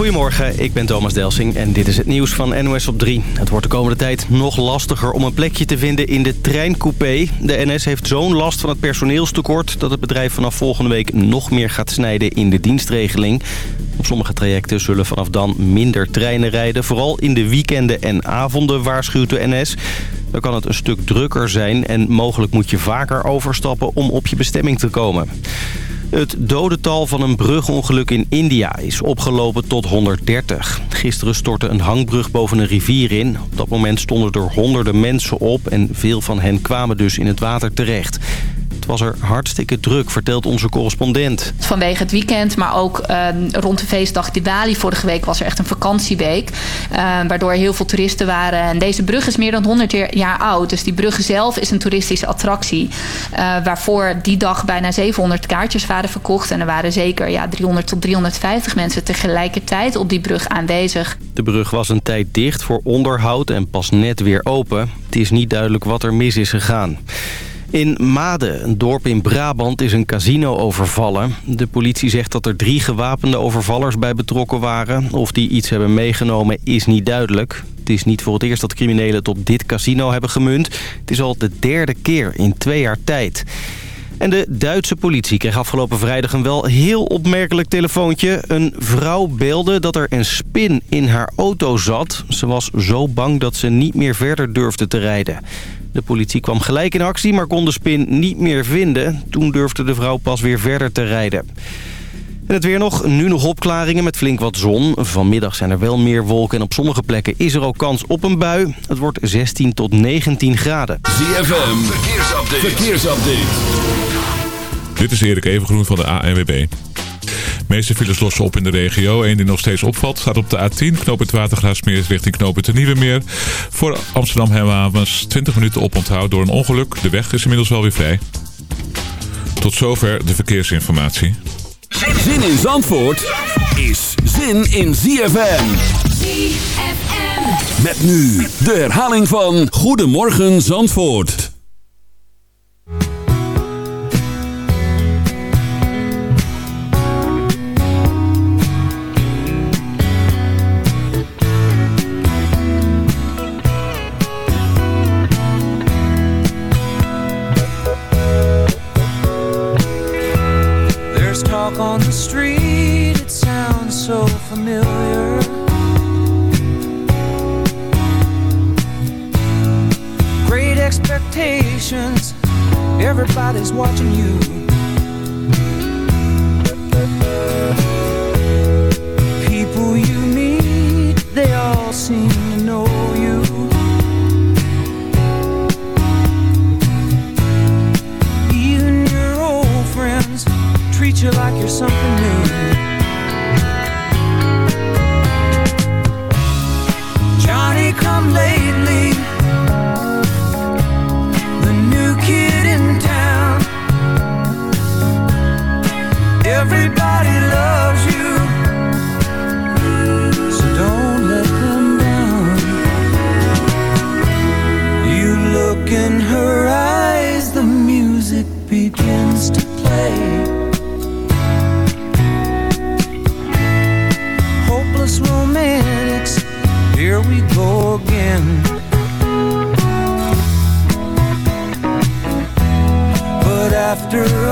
Goedemorgen, ik ben Thomas Delsing en dit is het nieuws van NOS op 3. Het wordt de komende tijd nog lastiger om een plekje te vinden in de treincoupé. De NS heeft zo'n last van het personeelstekort... dat het bedrijf vanaf volgende week nog meer gaat snijden in de dienstregeling. Op sommige trajecten zullen vanaf dan minder treinen rijden. Vooral in de weekenden en avonden waarschuwt de NS. Dan kan het een stuk drukker zijn en mogelijk moet je vaker overstappen om op je bestemming te komen. Het dodental van een brugongeluk in India is opgelopen tot 130. Gisteren stortte een hangbrug boven een rivier in. Op dat moment stonden er honderden mensen op en veel van hen kwamen dus in het water terecht. Was er hartstikke druk, vertelt onze correspondent. Vanwege het weekend, maar ook uh, rond de feestdag Diwali vorige week was er echt een vakantieweek. Uh, waardoor heel veel toeristen waren. En deze brug is meer dan 100 jaar oud. Dus die brug zelf is een toeristische attractie. Uh, waarvoor die dag bijna 700 kaartjes waren verkocht. En er waren zeker ja, 300 tot 350 mensen tegelijkertijd op die brug aanwezig. De brug was een tijd dicht voor onderhoud en pas net weer open. Het is niet duidelijk wat er mis is gegaan. In Made, een dorp in Brabant, is een casino overvallen. De politie zegt dat er drie gewapende overvallers bij betrokken waren. Of die iets hebben meegenomen is niet duidelijk. Het is niet voor het eerst dat criminelen het op dit casino hebben gemunt. Het is al de derde keer in twee jaar tijd. En de Duitse politie kreeg afgelopen vrijdag een wel heel opmerkelijk telefoontje. Een vrouw beelde dat er een spin in haar auto zat. Ze was zo bang dat ze niet meer verder durfde te rijden. De politie kwam gelijk in actie, maar kon de spin niet meer vinden. Toen durfde de vrouw pas weer verder te rijden. En het weer nog. Nu nog opklaringen met flink wat zon. Vanmiddag zijn er wel meer wolken en op sommige plekken is er ook kans op een bui. Het wordt 16 tot 19 graden. ZFM, verkeersupdate. verkeersupdate. Dit is Erik Evengroen van de ANWB. De meeste files lossen op in de regio. Eén die nog steeds opvalt staat op de A10. Knoop het Watergraafsmeer richting knoop het Nieuwe Meer. Voor Amsterdam Hemhavens 20 minuten oponthoud door een ongeluk. De weg is inmiddels wel weer vrij. Tot zover de verkeersinformatie. Zin in Zandvoort is zin in ZFM. ZFM. Met nu de herhaling van Goedemorgen Zandvoort. Watching you. But after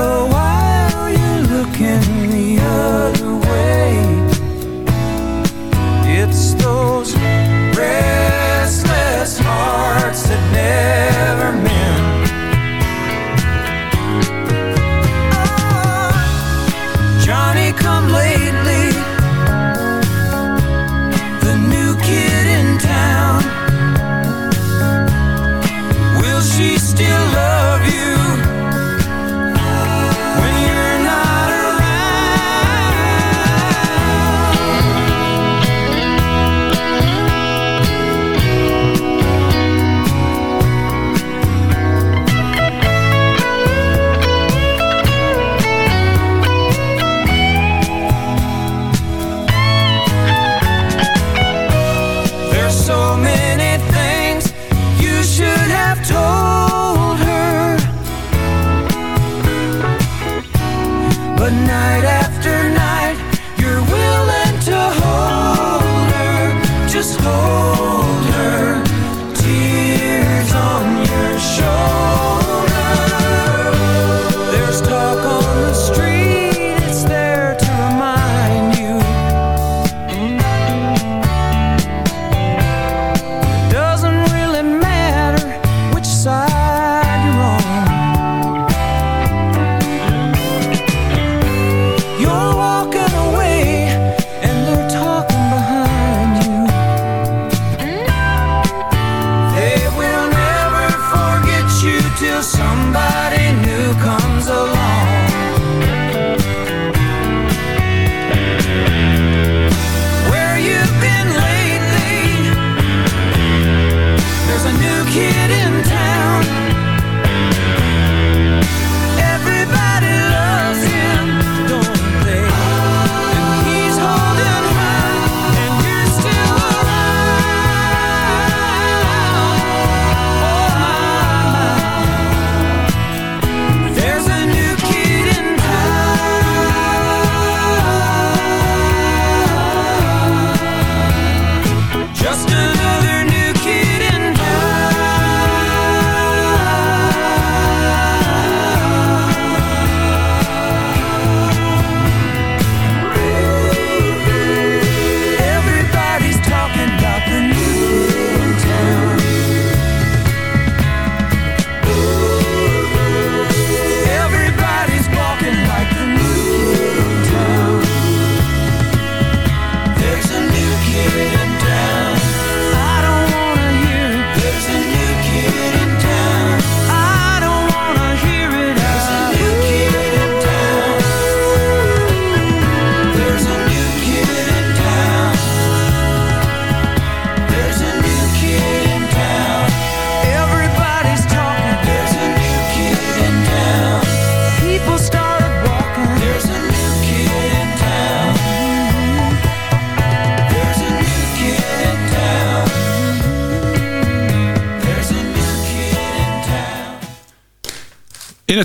somebody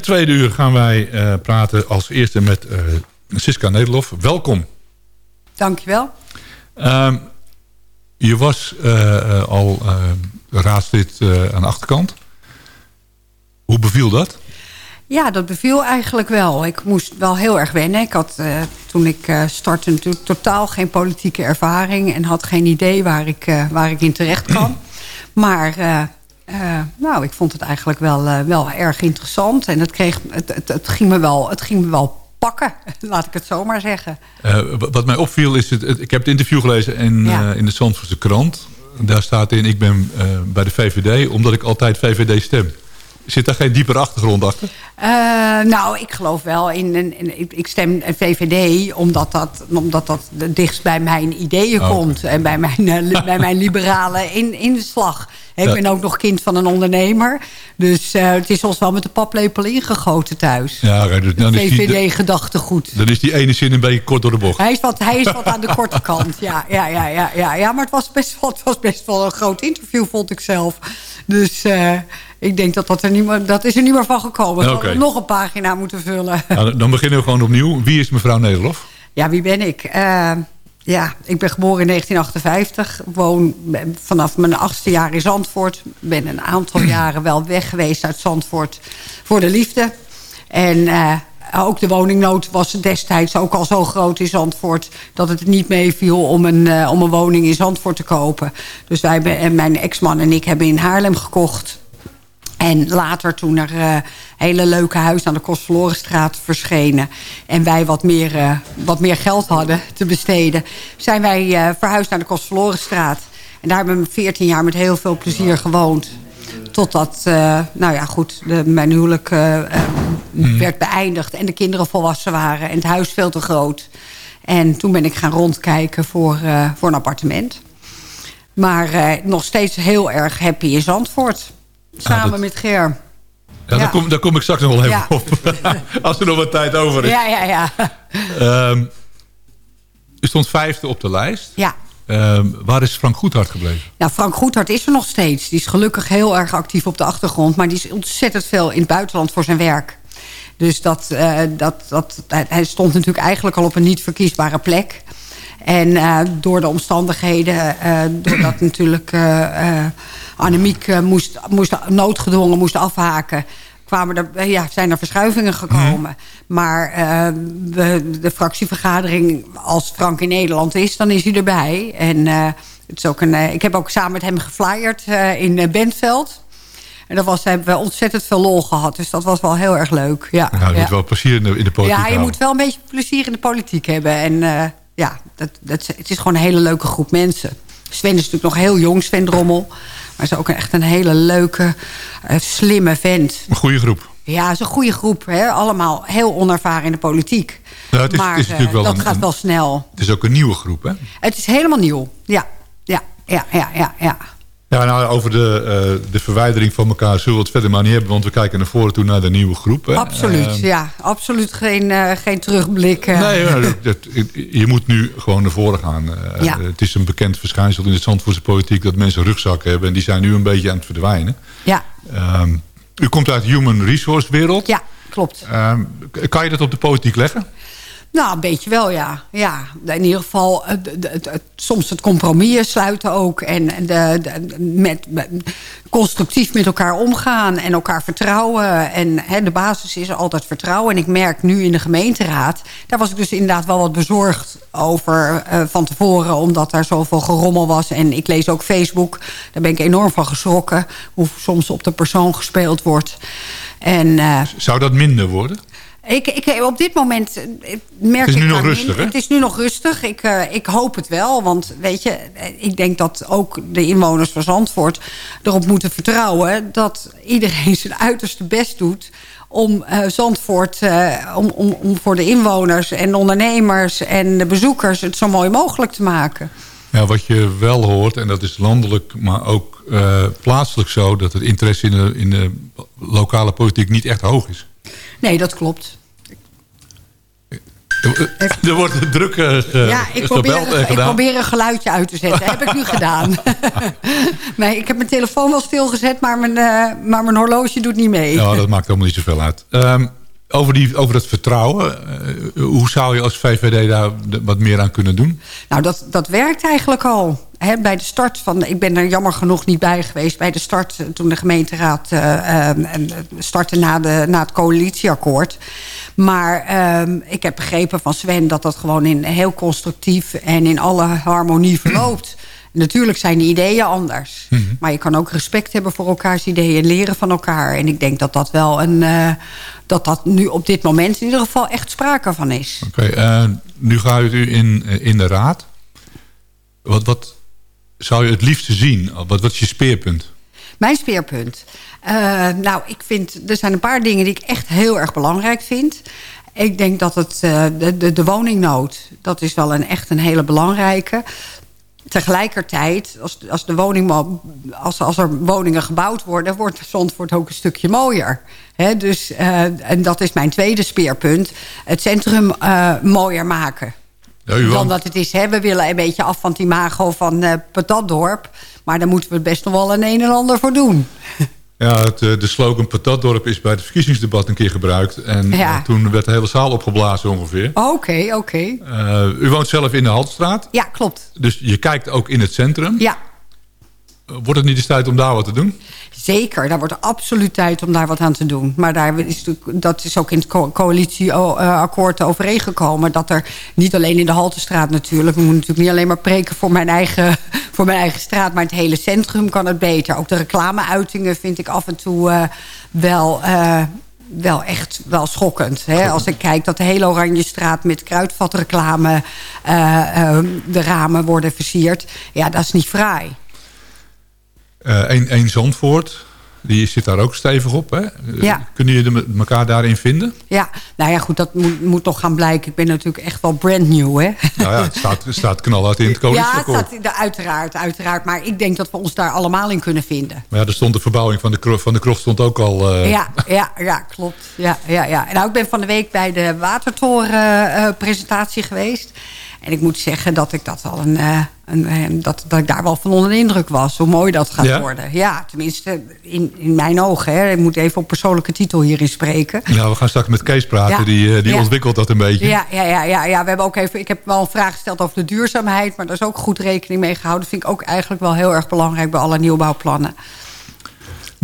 het tweede uur gaan wij eh, praten als eerste met eh Siska Nederlof. Welkom. Dankjewel. Ehm, je was eh, al raadslid aan de achterkant. Hoe beviel dat? Ja, dat beviel eigenlijk wel. Ik moest wel heel erg wennen. Ik had toen ik eh, startte natuurlijk totaal geen politieke ervaring... en had geen idee waar ik, waar ik in terecht kwam. maar eh, nou, ik vond het eigenlijk wel, eh, wel erg interessant. En het, kreeg, het, het, het, ging me wel, het ging me wel pakken, laat ik het zo maar zeggen. Eh, wat mij opviel is, het, het- ik heb het interview gelezen in, Ja. in de Zandvoortse krant. Daar staat in, ik ben bij de VVD omdat ik altijd VVD stem. Zit daar geen diepere achtergrond achter? Nou, ik geloof wel in... in, in- ik- stem VVD omdat dat, omdat dat dichtst bij mijn ideeën Oh, komt. En bij mijn, bij mijn liberale in, inslag. Ik ben ook nog kind van een ondernemer. Dus eh, het is ons wel met de paplepel ingegoten thuis. Ja, oké, dus dan, is die, VVD-gedachtegoed. dan is die ene zin een beetje kort door de bocht. Hij is, wat, hij is wat aan de korte kant. Ja, ja, ja, ja, ja, ja maar het was, best wel, het was best wel een groot interview, vond ik zelf. Dus eh, ik denk dat dat, er niet meer, dat is er niet meer van gekomen. We Oké. hadden nog een pagina moeten vullen. Nou, dan beginnen we gewoon opnieuw. Wie is mevrouw Nederlof? Ja, wie ben ik? Eh, ja, ik ben geboren in 1958. Woon vanaf mijn achtste jaar in Zandvoort. Ben een aantal jaren wel weg geweest uit Zandvoort voor de liefde. En eh, ook de woningnood was destijds ook al zo groot in Zandvoort... dat het niet meeviel om een, eh, om een woning in Zandvoort te kopen. Dus wij, en mijn ex-man en ik hebben in Haarlem gekocht... En later toen er eh, hele leuke huizen aan de Kostverlorenstraat verschenen... en wij wat meer, eh, wat meer geld hadden te besteden... zijn wij eh, verhuisd naar de Kostverlorenstraat. En daar hebben we 14 jaar met heel veel plezier gewoond. Totdat, nou ja, goed, de, mijn huwelijk eh, werd beëindigd... en de kinderen volwassen waren en het huis veel te groot. En toen ben ik gaan rondkijken voor, voor een appartement. Maar nog steeds heel erg happy in Zandvoort. Samen dat- met Ger. Ja, Ja. Daar, kom, daar kom ik straks nog wel even Ja. op. Als er nog wat tijd over is. Ja, ja, ja. Ehm, u stond vijfde op de lijst. ja. Ehm, waar is Frank Goedhart gebleven? Nou, Frank Goethart is er nog steeds. Die is gelukkig heel erg actief op de achtergrond. Maar die is ontzettend veel in het buitenland voor zijn werk. Dus dat, eh, dat, dat, hij stond natuurlijk eigenlijk al op een niet verkiesbare plek. En eh, door de omstandigheden, eh, doordat natuurlijk eh, Annemiek moest, moest noodgedwongen moest afhaken... Kwamen er, ja, zijn er verschuivingen gekomen. Maar we, de fractievergadering, als Frank in Nederland is, dan is hij erbij. En het is ook een, ik heb ook samen met hem geflyerd in Bentveld. En dat was, hebben we ontzettend veel lol gehad. Dus dat was wel heel erg leuk. Ja, Nou, je ja. moet wel plezier in de, in de politiek Ja, je houden. moet wel een beetje plezier in de politiek hebben. En ja, dat, dat, het is gewoon een hele leuke groep mensen. Sven is natuurlijk nog heel jong, Sven Drommel. Maar is ook echt een hele leuke, eh, slimme vent. Een goede groep. Ja, het is een goede groep. Hè? Allemaal heel onervaren in de politiek. Nou, het is- maar het is natuurlijk eh, wel dat een- gaat wel snel. Het is ook een nieuwe groep, hè? Het is helemaal nieuw. Ja, ja, ja, ja, ja. ja. Ja, nou, over de, eh, de verwijdering van elkaar zullen we het verder maar niet hebben. Want we kijken naar voren toe naar de nieuwe groep. Hè? Absoluut, Ehm, ja. Absoluut geen, eh, geen terugblik. eh. Nee, dat- je moet nu gewoon naar voren gaan. Ja. Het is een bekend verschijnsel in de Zandvoortse politiek... dat mensen rugzakken hebben en die zijn nu een beetje aan het verdwijnen. Ja, Ehm, u komt uit de human resource wereld. ja, klopt. Ehm, kan je dat op de politiek leggen? Nou, een beetje wel, ja. ja in ieder geval, eh, soms het compromis sluiten ook. En met, met- constructief met elkaar omgaan en elkaar vertrouwen. En de basis is altijd vertrouwen. En ik merk nu in de gemeenteraad... daar was ik dus inderdaad wel wat bezorgd over eh, van tevoren... omdat er zoveel gerommel was. En ik lees ook Facebook. Daar ben ik enorm van geschrokken. Hoe soms op de persoon gespeeld wordt. En... eh, Zou dat minder worden? Ik, ik, op dit moment eh, merk Het is nu ik nog rustig? Het is nu nog rustig. Ik, eh, ik hoop het wel. Want weet je, eh, ik denk dat ook de inwoners van Zandvoort erop moeten vertrouwen... dat iedereen zijn uiterste best doet om eh, Zandvoort, om, om, om voor de inwoners en de ondernemers en de bezoekers... het zo mooi mogelijk te maken. Ja, wat je wel hoort, en dat is landelijk, maar ook plaatselijk zo... dat het interesse in de, in de lokale politiek niet echt hoog is. Nee, dat klopt. Er wordt druk uh, Ja, ik probeer, gebeld en ik gedaan. probeer een geluidje uit te zetten. heb ik nu gedaan. nee, ik heb mijn telefoon wel stilgezet, maar mijn, eh, maar mijn horloge doet niet mee. Ja, dat maakt helemaal niet zoveel uit. Ehm, over, die, over het vertrouwen. eh, hoe zou je als VVD daar wat meer aan kunnen doen? Nou, dat, dat werkt eigenlijk al. Bij de start van... Ik ben er jammer genoeg niet bij geweest. Bij de start, eh, toen de gemeenteraad eh, eh, startte na, de, na het coalitieakkoord. Maar ehm, ik heb begrepen van Sven dat dat gewoon in heel constructief... en in alle harmonie verloopt. Natuurlijk zijn de ideeën anders. Maar je kan ook respect hebben voor elkaars ideeën... en leren van elkaar. En ik denk dat dat wel een... dat dat nu op dit moment in ieder geval echt sprake van is. Oké, eh, nu gaat u in, in de raad. Wat, wat zou je het liefste zien? Wat, is je speerpunt? Mijn speerpunt. Eh, nou, ik vind, er zijn een paar dingen die ik echt heel erg belangrijk vind. Ik denk dat het, eh, de, de, woningnood, dat is wel een, echt een hele belangrijke. Tegelijkertijd, als, als, de woning, als, er woningen gebouwd worden... wordt Zandvoort ook een stukje mooier. Dus, eh, en dat is mijn tweede speerpunt. Het centrum mooier maken Ja, dan dat het is. Hè. We willen een beetje af van het imago van eh Patatdorp. Maar daar moeten we best nog wel een een en ander voor doen. Ja, het, eh, de slogan Patatdorp is bij het verkiezingsdebat een keer gebruikt. En Ja. eh, toen werd de hele zaal opgeblazen ongeveer. Oké, oké. U woont zelf in de Haltstraat. Ja, klopt. Dus je kijkt ook in het centrum. Ja, Wordt het niet eens tijd om daar wat te doen? zeker. Daar wordt absoluut tijd om daar wat aan te doen. Maar daar is, dat is ook in het co- coalitieakkoord overeengekomen. Dat er niet alleen in de Haltestraat natuurlijk... we moeten natuurlijk niet alleen maar preken voor mijn, eigen, voor mijn eigen straat... maar het hele centrum kan het beter. Ook de reclameuitingen vind ik af en toe eh, wel... eh, wel echt wel schokkend. Hè? Als ik kijk dat de hele Oranje Straat met kruidvatreclame... eh, eh, de ramen worden versierd. Ja, dat is niet fraai. Eén één Zandvoort, die zit daar ook stevig op. Hè? Eh, Ja. Kunnen jullie elkaar daarin vinden? Ja, nou ja, goed, dat moet, moet nog gaan blijken. Ik ben natuurlijk echt wel brand new, hè? Nou ja, het staat, staat knalhard in het Ja, het staat, uiteraard, uiteraard. Maar ik denk dat we ons daar allemaal in kunnen vinden. Maar ja, er stond de verbouwing van de, van de krocht stond ook al... eh, Ja, ja, ja, klopt. Ja, ja, ja. Nou, ik ben van de week bij de Watertoren-presentatie geweest. En ik moet zeggen dat ik dat al een, eh, een, eh, dat, dat ik daar wel van onder de indruk was. Hoe mooi dat gaat Ja? worden. Ja, tenminste in, in mijn ogen. Hè. Ik moet even op persoonlijke titel hierin spreken. Ja, we gaan straks met Kees praten. Ja. Die, eh, die Ja. ontwikkelt dat een beetje. Ja, ja, ja, ja, ja, we hebben ook even, ik heb wel een vraag gesteld over de duurzaamheid. Maar daar is ook goed rekening mee gehouden. Dat vind ik ook eigenlijk wel heel erg belangrijk bij alle nieuwbouwplannen.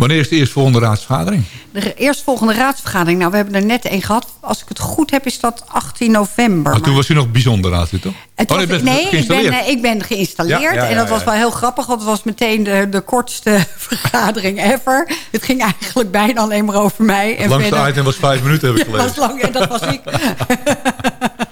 Wanneer is de eerstvolgende raadsvergadering? De eerstvolgende raadsvergadering, nou we hebben er net één gehad. Als ik het goed heb is dat 18 november. Maar toen was u nog bijzonder raadslid, toch? Oh, was- nee, ik ben, geïnstalleerd. eh, ik ben geïnstalleerd. Ja, ja, ja, en dat was wel heel grappig, want het was meteen de, de kortste vergadering ever. Het ging eigenlijk bijna alleen maar over mij. Het langste verder- item was vijf minuten, heb ik Ja, dat was gelezen. lang, en dat was ik.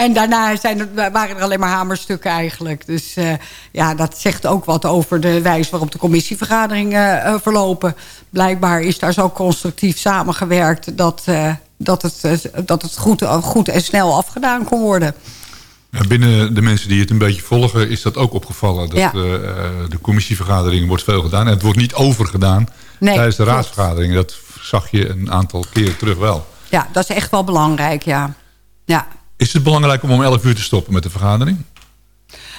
en daarna zijn waren er alleen maar hamerstukken eigenlijk. Dus eh, ja, dat zegt ook wat over de wijze waarop de commissievergaderingen eh, verlopen. Blijkbaar is daar zo constructief samengewerkt... dat, eh, dat het, dat het goed, goed en snel afgedaan kon worden. Binnen de mensen die het een beetje volgen is dat ook opgevallen. Dat Ja. de commissievergadering wordt veel gedaan. En het wordt niet overgedaan Nee, tijdens de raadsvergadering. Dat zag je een aantal keren terug wel. Ja, dat is echt wel belangrijk, ja. ja. Is het belangrijk om om 11 uur te stoppen met de vergadering?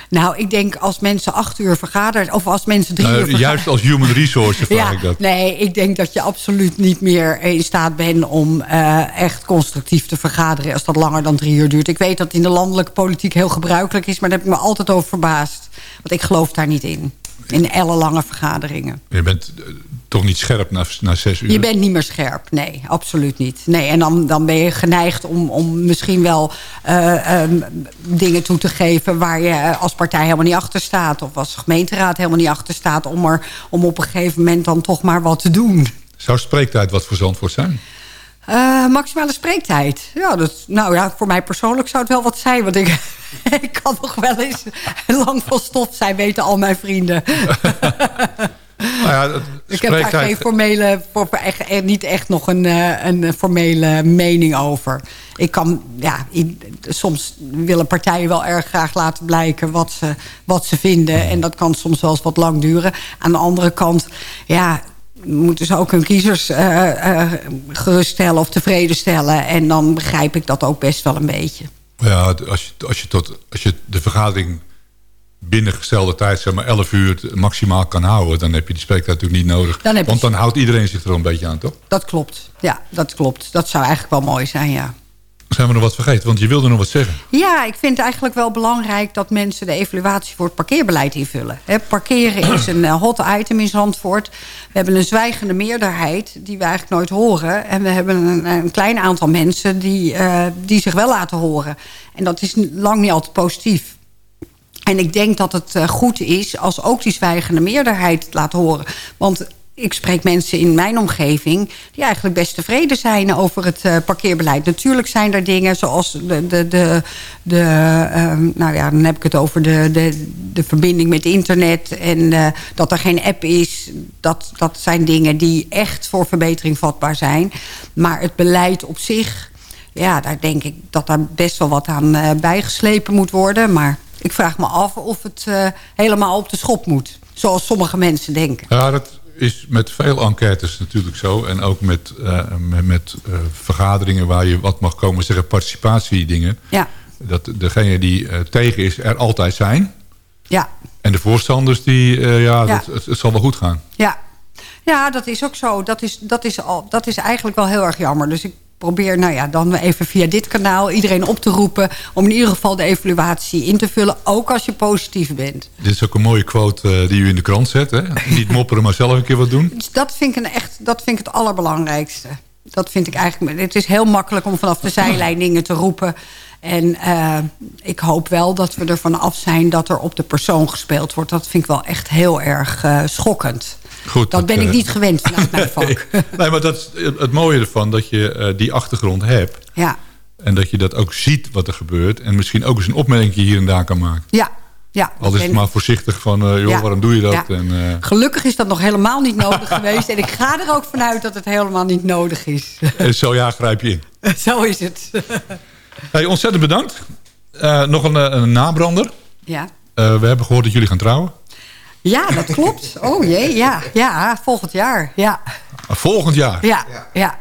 Nou, ik denk als mensen acht uur vergaderen... of als mensen drie Nou, uur vergaderen... juist als human resources vraag Ja, ik dat. nee, ik denk dat je absoluut niet meer in staat bent om eh, echt constructief te vergaderen als dat langer dan drie uur duurt. Ik weet dat het in de landelijke politiek heel gebruikelijk is, maar daar heb ik me altijd over verbaasd. Want ik geloof daar niet in. In ellenlange vergaderingen. Je bent eh, toch niet scherp na, na zes uur? Je bent niet meer scherp. Nee, absoluut niet. Nee, en dan, dan ben je geneigd om, om misschien wel eh, ehm, dingen toe te geven... waar je als partij helemaal niet achter staat. Of als gemeenteraad helemaal niet achter staat... om, er, om op een gegeven moment dan toch maar wat te doen. Zou spreektijd wat voor Zandvoort zijn? Eh, maximale spreektijd. Ja, dat, nou ja, voor mij persoonlijk zou het wel wat zijn. Want ik, ik kan nog wel eens lang van stof zijn, weten al mijn vrienden. Nou ja, Ik heb daar geen formele, voor, echt, echt niet echt nog een, eh, een formele mening over. Ik kan, ja, soms willen partijen wel erg graag laten blijken wat ze, wat ze vinden. En dat kan soms wel eens wat lang duren. Aan de andere kant, ja, moeten ze ook hun kiezers eh, eh, geruststellen of tevreden stellen. En dan begrijp ik dat ook best wel een beetje. Ja, als je, als je, tot, als je de vergadering binnen gestelde tijd, zeg maar 11 uur maximaal kan houden... dan heb je die spreektijd natuurlijk niet nodig. Dan Want dan houdt iedereen zich er een beetje aan, toch? Dat klopt. Ja, dat klopt. Dat zou eigenlijk wel mooi zijn, ja. Zijn we nog wat vergeten? Want je wilde nog wat zeggen. Ja, ik vind het eigenlijk wel belangrijk dat mensen de evaluatie voor het parkeerbeleid invullen. Hè, parkeren is een eh, hot item in Zandvoort. We hebben een zwijgende meerderheid die we eigenlijk nooit horen. En we hebben een, een klein aantal mensen die, eh, die zich wel laten horen. En dat is lang niet altijd positief. En ik denk dat het eh, goed is als ook die zwijgende meerderheid laat horen. Want ik spreek mensen in mijn omgeving... die eigenlijk best tevreden zijn over het eh, parkeerbeleid. Natuurlijk zijn er dingen zoals de... de, de, de ehm, nou ja, dan heb ik het over de, de, de verbinding met internet... en eh, dat er geen app is. Dat, dat zijn dingen die echt voor verbetering vatbaar zijn. Maar het beleid op zich... ja, daar denk ik dat daar best wel wat aan eh, bijgeslepen moet worden. Maar ik vraag me af of het helemaal op de schop moet. Zoals sommige mensen denken. Ja, dat is met veel enquêtes natuurlijk zo. En ook met, eh, met, met eh, vergaderingen waar je wat mag komen zeggen, participatiedingen. Ja, Dat degene die eh, tegen is er altijd zijn. ja, En de voorstanders die, ja, Ja. Dat, het, het zal wel goed gaan. ja. Ja, dat is ook zo. Dat is, dat, is al, dat is eigenlijk wel heel erg jammer. Dus ik probeer nou ja, dan even via dit kanaal iedereen op te roepen... om in ieder geval de evaluatie in te vullen. Ook als je positief bent. Dit is ook een mooie quote eh, die u in de krant zet. Hè? Niet mopperen, maar zelf een keer wat doen. Dus dat vind ik, een echt, dat vind ik het allerbelangrijkste. Dat vind ik eigenlijk... Het is heel makkelijk om vanaf de zijlijn dingen te roepen. En eh, ik hoop wel dat we ervan af zijn dat er op de persoon gespeeld wordt. Dat vind ik wel echt heel erg eh, schokkend. Goed, Dat ben ik eh, niet gewend vanuit mijn vak. Nee, maar dat is het mooie ervan dat je eh, die achtergrond hebt. Ja, En dat je dat ook ziet wat er gebeurt. En misschien ook eens een opmerking hier en daar kan maken. ja, ja. Al is het maar voorzichtig van, eh, joh, Ja. waarom doe je dat? Ja. En, Gelukkig is dat nog helemaal niet nodig geweest. En ik ga er ook vanuit dat het helemaal niet nodig is. en zo ja, grijp je in. Zo is het. Hey, ontzettend bedankt. Nog een, een nabrander. Ja. We hebben gehoord dat jullie gaan trouwen. Ja, dat klopt. Oh jee, ja. Ja, volgend jaar. Ja, Uh, volgend jaar. ja, ja.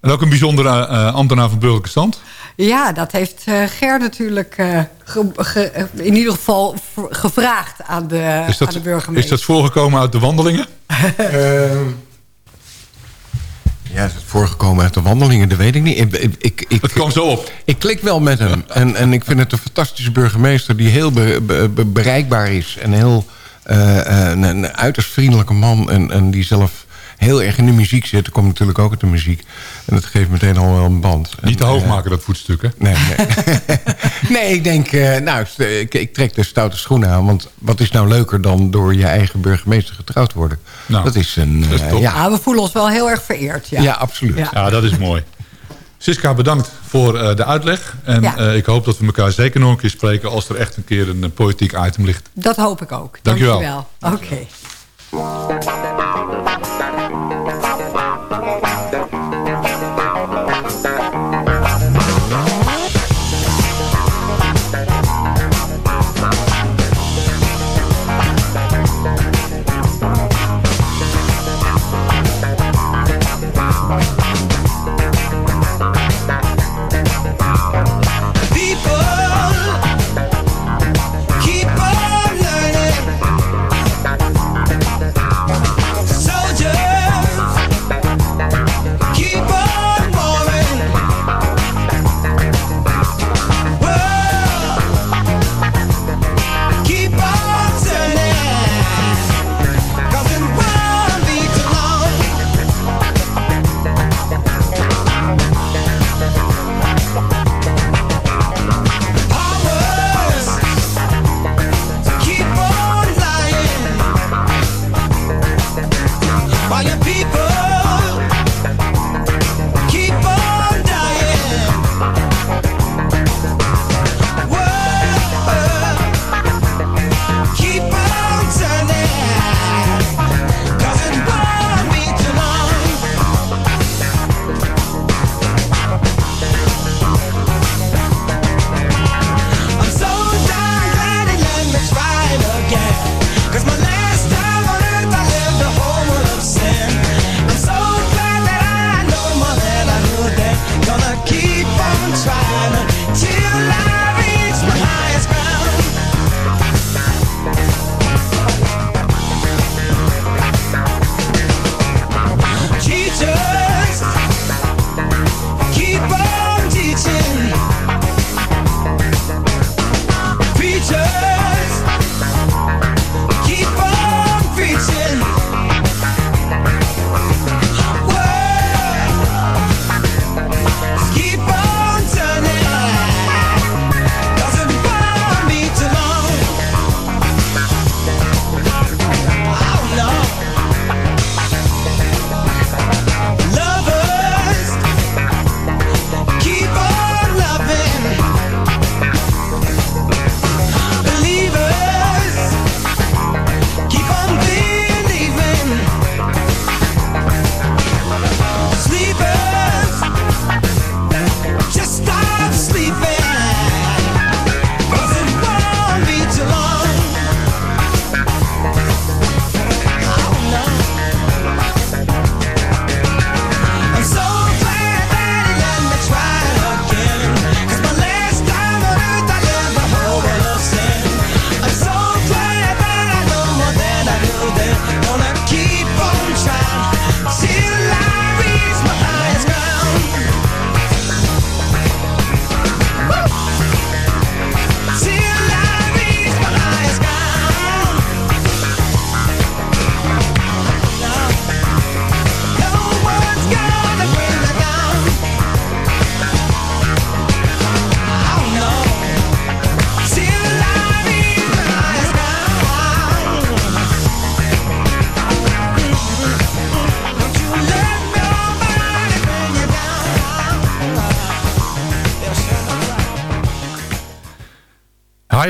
En ook een bijzondere eh, ambtenaar van burgerlijke stand. Ja, dat heeft eh, Ger natuurlijk eh, ge- ge- in ieder geval gevraagd aan de, Is aan de burgemeester. is dat voorgekomen uit de wandelingen? Ehm, ja, is het voorgekomen uit de wandelingen? Dat weet ik niet. Ik, ik, ik, ik, Het kwam zo op. ik klik wel met hem. En, en ik vind het een fantastische burgemeester... die heel be- be- be- bereikbaar is. En heel een, een uiterst vriendelijke man. En, en die zelf heel erg in de muziek zit. Er komt natuurlijk ook uit de muziek. En dat geeft meteen al wel een band. Niet te En, hoog eh, maken, dat voetstuk, hè? Nee, nee. nee, ik denk, eh, nou, ik, ik trek de stoute schoenen aan. Want wat is nou leuker dan door je eigen burgemeester getrouwd te worden? Nou, dat is een... dat is eh, top. ja, Ja, we voelen ons wel heel erg vereerd. Ja, ja. absoluut. Ja. Ja, dat is mooi. Siska, bedankt voor eh, de uitleg. En Ja. eh, ik hoop dat we elkaar zeker nog een keer spreken... als er echt een keer een, eh, politiek item ligt. Dat hoop ik ook. Dank je wel. wel. Oké.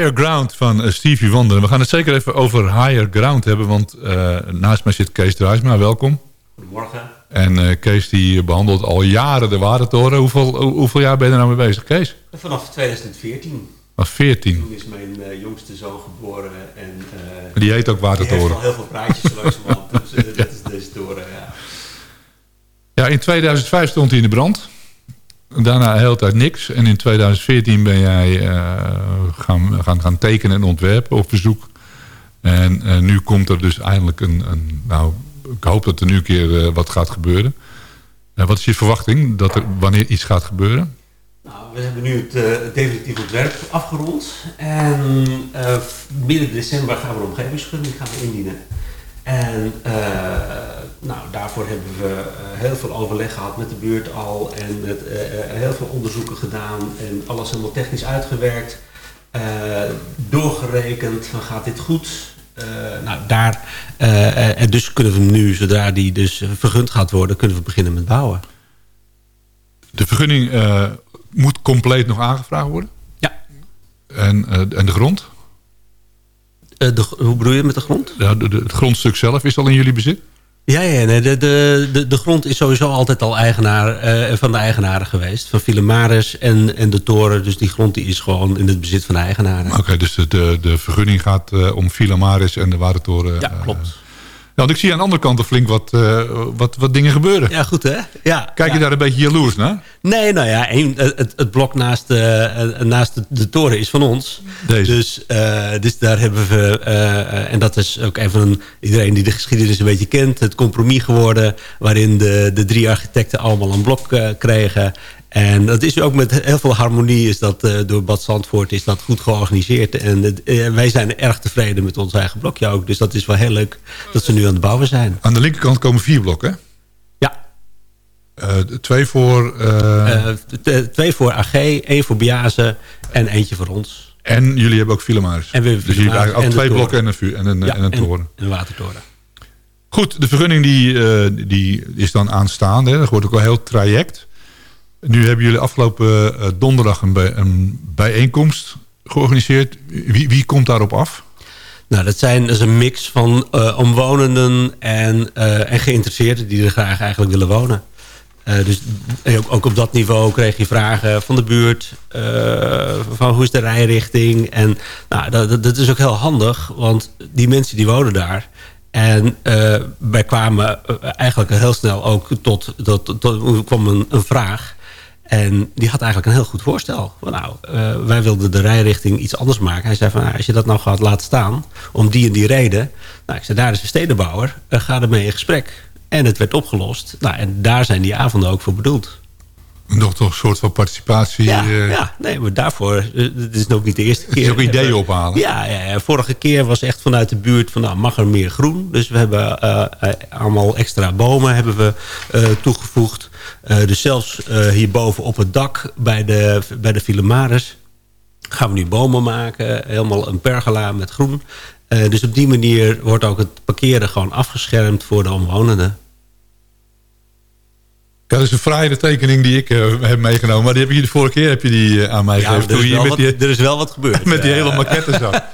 Higher Ground van eh, Stevie Wonder. We gaan het zeker even over Higher Ground hebben, want eh, naast mij zit Kees Druisma. Welkom. Goedemorgen. En eh, Kees die behandelt al jaren de Watertoren. Hoeveel, hoe- hoeveel jaar ben je er nou mee bezig, Kees? Vanaf 2014. Al 14. Toen is mijn jongste zoon geboren. En, Die heet ook die heeft Watertoren. al heel veel praatjes langzamerhand. Dus eh, dat is deze toren, ja. Ja, in 2005 stond hij in de brand. Daarna heel tijd niks. En in 2014 ben jij eh, gaan, gaan, gaan tekenen en ontwerpen op verzoek. En eh, nu komt er dus eindelijk een... een nou, ik hoop dat er nu een keer eh, wat gaat gebeuren. Wat is je verwachting dat er wanneer iets gaat gebeuren? Nou, we hebben nu het eh, definitief ontwerp afgerond. En midden december gaan we omgevingsvergunning gaan we indienen. En nou, daarvoor hebben we eh, heel veel overleg gehad met de buurt al. En met, eh, eh, heel veel onderzoeken gedaan. En alles helemaal technisch uitgewerkt. doorgerekend van gaat dit goed? Nou, daar, en dus kunnen we hem nu, zodra die dus vergund gaat worden, kunnen we beginnen met bouwen. De vergunning moet compleet nog aangevraagd worden? Ja. En, en de grond? De, hoe bedoel je met de grond? Ja, de, de- het grondstuk zelf is al in jullie bezit? Ja, ja nee, de, de, de, de grond is sowieso altijd al eigenaar, eh, van de eigenaren geweest. Van Filemaris en, en de toren. Dus die grond die is gewoon in het bezit van de eigenaren. Oké, dus de, de, de vergunning gaat eh, om Villa Maris en de Watertoren. Ja, eh, klopt. Ja, want ik zie aan de andere kant flink wat, eh, wat, wat dingen gebeuren. Ja, goed hè? Ja, Kijk je daar een beetje jaloers naar? Nee, nou ja, één, het, het blok naast, eh, naast de, de toren is van ons. Deze. Dus, eh, dus daar hebben we, en dat is ook even een, iedereen die de geschiedenis een beetje kent, het compromis geworden, waarin de, de drie architecten allemaal een blok kregen. En dat is ook met heel veel harmonie is dat eh, door Bad Zandvoort is dat goed georganiseerd. En eh, wij zijn erg tevreden met ons eigen blokje ook. Dus dat is wel heel leuk dat ze nu aan het bouwen zijn. Aan de linkerkant komen vier blokken. Ja? Eh, twee voor... twee voor AG, één voor Biazen en eentje voor ons. en jullie hebben ook Villa Maris. En we hebben dus jullie hebben ook twee blokken en een, vuur, en een, Ja, en een toren. En een watertoren. Goed, de vergunning die, die is dan aanstaande. Er wordt ook wel heel traject. Nu hebben jullie afgelopen eh, donderdag een, bij, een bijeenkomst georganiseerd. Wie, wie komt daarop af? Nou, dat, zijn, dat is een mix van eh, omwonenden en, eh, en geïnteresseerden die er graag eigenlijk willen wonen. Dus ook- ook op dat niveau kreeg je vragen van de buurt. van hoe is de rijrichting? En nou, dat, dat- is ook heel handig, want die mensen die wonen daar. En wij kwamen eigenlijk heel snel ook tot, tot, kwam een, een vraag. En die had eigenlijk een heel goed voorstel. Nou, eh, wij wilden de rijrichting iets anders maken. Hij zei van, nou, als je dat nou gaat laten staan, om die en die reden. Nou, ik zei, daar is een stedenbouwer, uh, ga ermee in gesprek. En het werd opgelost. Nou, en daar zijn die avonden ook voor bedoeld. Nog toch een soort van participatie. Ja, eh, ja nee, maar daarvoor, eh, het is ook niet de eerste Het keer. is ook ideeën ophalen. Ja, ja, vorige keer was echt vanuit de buurt van, nou, mag er meer groen? Dus we hebben eh, allemaal extra bomen hebben we toegevoegd. Dus zelfs hierboven op het dak bij de, bij de Filemaris gaan we nu bomen maken. Helemaal een pergola met groen. Dus op die manier wordt ook het parkeren gewoon afgeschermd voor de omwonenden. Ja, dat is een fraaie tekening die ik eh, heb meegenomen. Maar die heb je de vorige keer heb je die, eh, aan mij Ja, gegeven. er, is je wel met wat, die, er is wel wat gebeurd. met die hele maquette zag.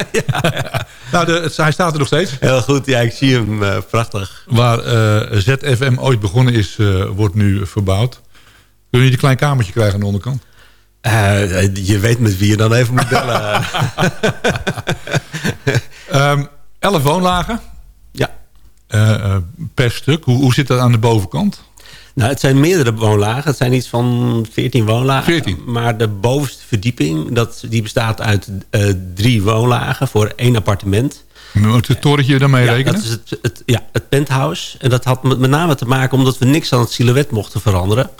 Nou, de, het- hij staat er nog steeds. Heel goed, ja, ik zie hem. eh, prachtig. Waar ZFM ooit begonnen is, wordt nu verbouwd. Kun je een klein kamertje krijgen aan de onderkant? Je weet met wie je dan even moet bellen. Ehm elf woonlagen ja. per stuk. Hoe, hoe zit dat aan de bovenkant? Nou, het zijn meerdere woonlagen. Het zijn iets van 14 woonlagen. 14. Maar de bovenste verdieping, dat, die bestaat uit eh, drie woonlagen voor één appartement. Moet het torentje daarmee Ja, rekenen? dat is het, het, ja, het penthouse. En dat had met, met name te maken omdat we niks aan het silhouet mochten veranderen.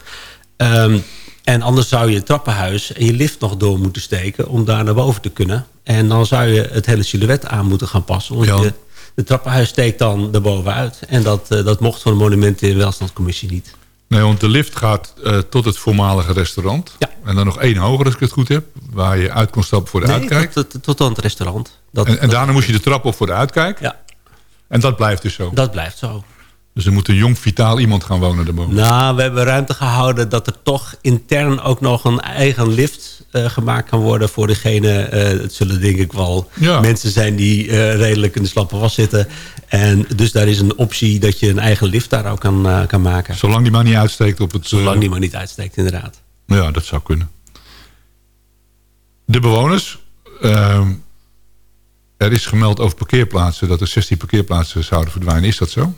Ehm, en anders zou je het trappenhuis en je lift nog door moeten steken... om daar naar boven te kunnen. En dan zou je het hele silhouet aan moeten gaan passen. Want Ja. je, de trappenhuis steekt dan erbovenuit. En dat, eh, dat mocht van de Monumenten- en Welstandscommissie niet. Nee, want de lift gaat eh, tot het voormalige restaurant. Ja. En dan nog één hoger als ik het goed heb. Waar je uit kon stappen voor de Nee, uitkijk. tot, tot, tot aan het restaurant. Dat, En, en dat- daarna moest je de trap op voor de uitkijk. Ja, En dat blijft dus zo. dat blijft zo. Dus er moet een jong, vitaal iemand gaan wonen daarboven. Nou, we hebben ruimte gehouden dat er toch intern ook nog een eigen lift eh, gemaakt kan worden voor degene. eh, het zullen denk ik wel Ja. mensen zijn die eh, redelijk in de slappe was zitten. En dus daar is een optie dat je een eigen lift daar ook kan, kan maken. Zolang die maar niet uitsteekt op het... Zolang die maar niet uitsteekt, inderdaad. Ja, dat zou kunnen. De bewoners. ehm, er is gemeld over parkeerplaatsen dat er 16 parkeerplaatsen zouden verdwijnen. Is dat zo?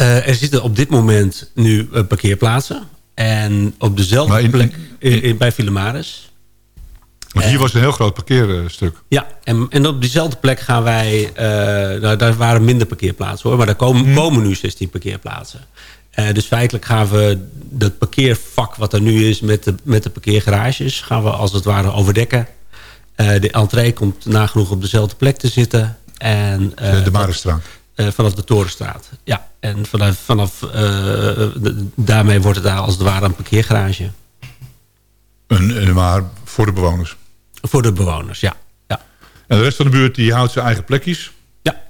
Eh, er zitten op dit moment nu eh, parkeerplaatsen. En op dezelfde in- plek in- in, in- bij Villemaris. Want hier was een heel groot parkeerstuk. Ja, en, en op diezelfde plek gaan wij... eh, nou, daar waren minder parkeerplaatsen hoor. Maar daar komen, komen nu 16 parkeerplaatsen. Eh, dus feitelijk gaan we dat parkeervak wat er nu is... met de, met de parkeergarages... gaan we als het ware overdekken. Eh, de entree komt nagenoeg op dezelfde plek te zitten. En, eh, de Marenstraat. Eh, vanaf de Torenstraat. Ja, en vanaf, vanaf eh, daarmee wordt het daar als het ware een parkeergarage. Een, een, maar voor de bewoners. Voor de bewoners, ja. ja. En de rest van de buurt die houdt zijn eigen plekjes. Ja.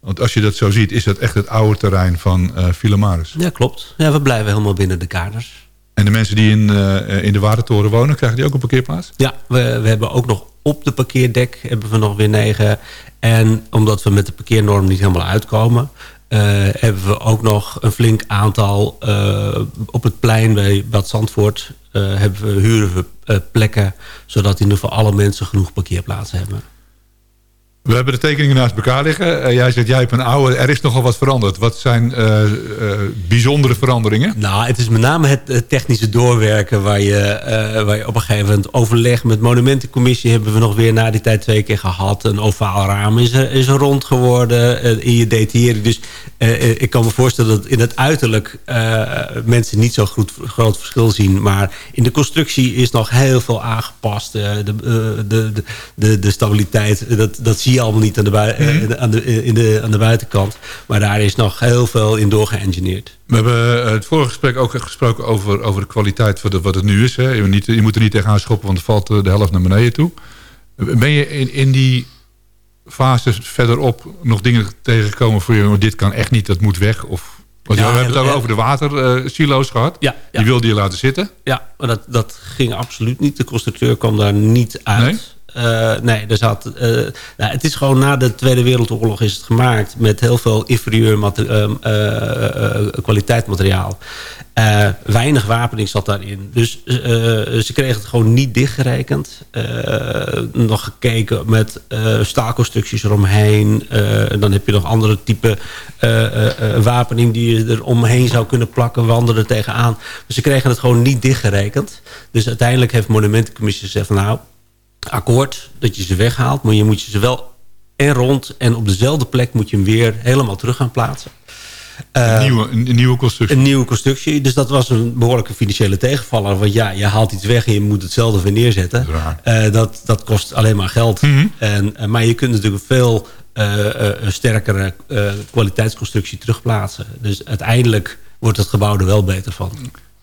Want als je dat zo ziet, is dat echt het oude terrein van eh Filamaris. Ja, klopt. Ja, we blijven helemaal binnen de kaders. En de mensen die in, eh, in de Watertoren wonen, krijgen die ook een parkeerplaats? Ja, we, we hebben ook nog op de parkeerdek hebben we nog weer negen. En omdat we met de parkeernorm niet helemaal uitkomen... eh, hebben we ook nog een flink aantal eh, op het plein bij Bad Zandvoort... eh, hebben we, huren we plekken... zodat in ieder geval alle mensen genoeg parkeerplaatsen hebben. We hebben de tekeningen naast elkaar liggen. Eh, jij zegt, jij hebt een oude, er is nogal wat veranderd. Wat zijn eh, eh, bijzondere veranderingen? Nou, het is met name het, technische doorwerken... Waar je, waar je op een gegeven moment overleg met monumentencommissie... hebben we nog weer na die tijd twee keer gehad. Een ovaal raam is is rond geworden in je detaillering. Dus ik kan me voorstellen dat in het uiterlijk... mensen niet zo goed, groot verschil zien. Maar in de constructie is nog heel veel aangepast. De, de, de, de, de stabiliteit, dat, dat zie je allemaal niet aan de, bui- eh, aan, de, in de, aan de buitenkant. Maar daar is nog heel veel in doorgeëngineerd. We hebben eh, het vorige gesprek ook gesproken over, over de kwaliteit van de, wat het nu is. Hè. Je, moet niet, je moet er niet tegenaan schoppen, want er valt eh, de helft naar beneden toe. Ben je in, in die fase verderop nog dingen tegengekomen voor je... "Oh, dit kan echt niet, dat moet weg? Of, want Ja, we hebben het eh, ook over de watersilo's gehad. Ja, ja. Die wilde je laten zitten. Ja, maar dat, dat ging absoluut niet. De constructeur kwam daar niet uit. Eh, nee, er zat, eh, nou, het is gewoon na de Tweede Wereldoorlog is het gemaakt met heel veel inferieur ehm, eh, kwaliteitsmateriaal. Eh, weinig wapening zat daarin. Dus ze kregen het gewoon niet dichtgerekend. Nog gekeken met staalconstructies eromheen. Dan heb je nog andere type wapening die je er omheen zou kunnen plakken. Wandelen tegenaan. Dus ze kregen het gewoon niet dichtgerekend. Dus uiteindelijk heeft Monumentencommissie gezegd... nou, akkoord dat je ze weghaalt. Maar je moet je ze wel en rond en op dezelfde plek moet je hem weer helemaal terug gaan plaatsen. Een, Eh, nieuwe, een, een nieuwe constructie. een nieuwe constructie. Dus dat was een behoorlijke financiële tegenvaller. Want ja, je haalt iets weg en je moet hetzelfde weer neerzetten. Raar. Eh, dat, dat kost alleen maar geld. Mhm. en, eh, maar je kunt natuurlijk een veel eh, een sterkere kwaliteitsconstructie terugplaatsen. Dus uiteindelijk wordt het gebouw er wel beter van.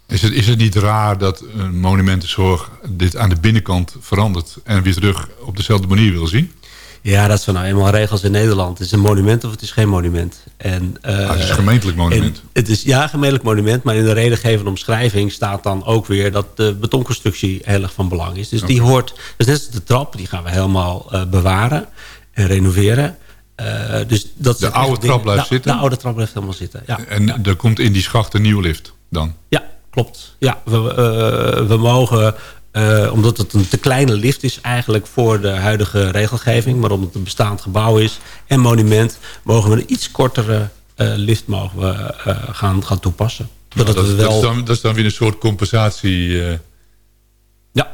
Is het, is het niet raar dat een monumentenzorg dit aan de binnenkant verandert... en weer terug op dezelfde manier wil zien? Ja, dat zijn nou eenmaal regels in Nederland. Het is een monument of het is geen monument. En, eh, Ah, het is een gemeentelijk monument. en het is ja, een gemeentelijk monument, maar in de redengevende omschrijving staat dan ook weer dat de betonconstructie heel erg van belang is. Dus die hoort, dus net als de trap, die gaan we helemaal eh, bewaren en renoveren. Eh, dus dat zijn oude trap blijft de, zitten? De oude trap blijft helemaal zitten, ja. En er komt in die schacht een nieuwe lift dan? Ja, klopt. Ja, we, eh, we mogen, eh, omdat het een te kleine lift is eigenlijk voor de huidige regelgeving, maar omdat het een bestaand gebouw is en monument, mogen we een iets kortere eh, lift mogen we, gaan, gaan toepassen. Nou, dat, we dat, is wel, dan, dat is dan weer een soort compensatie. ja,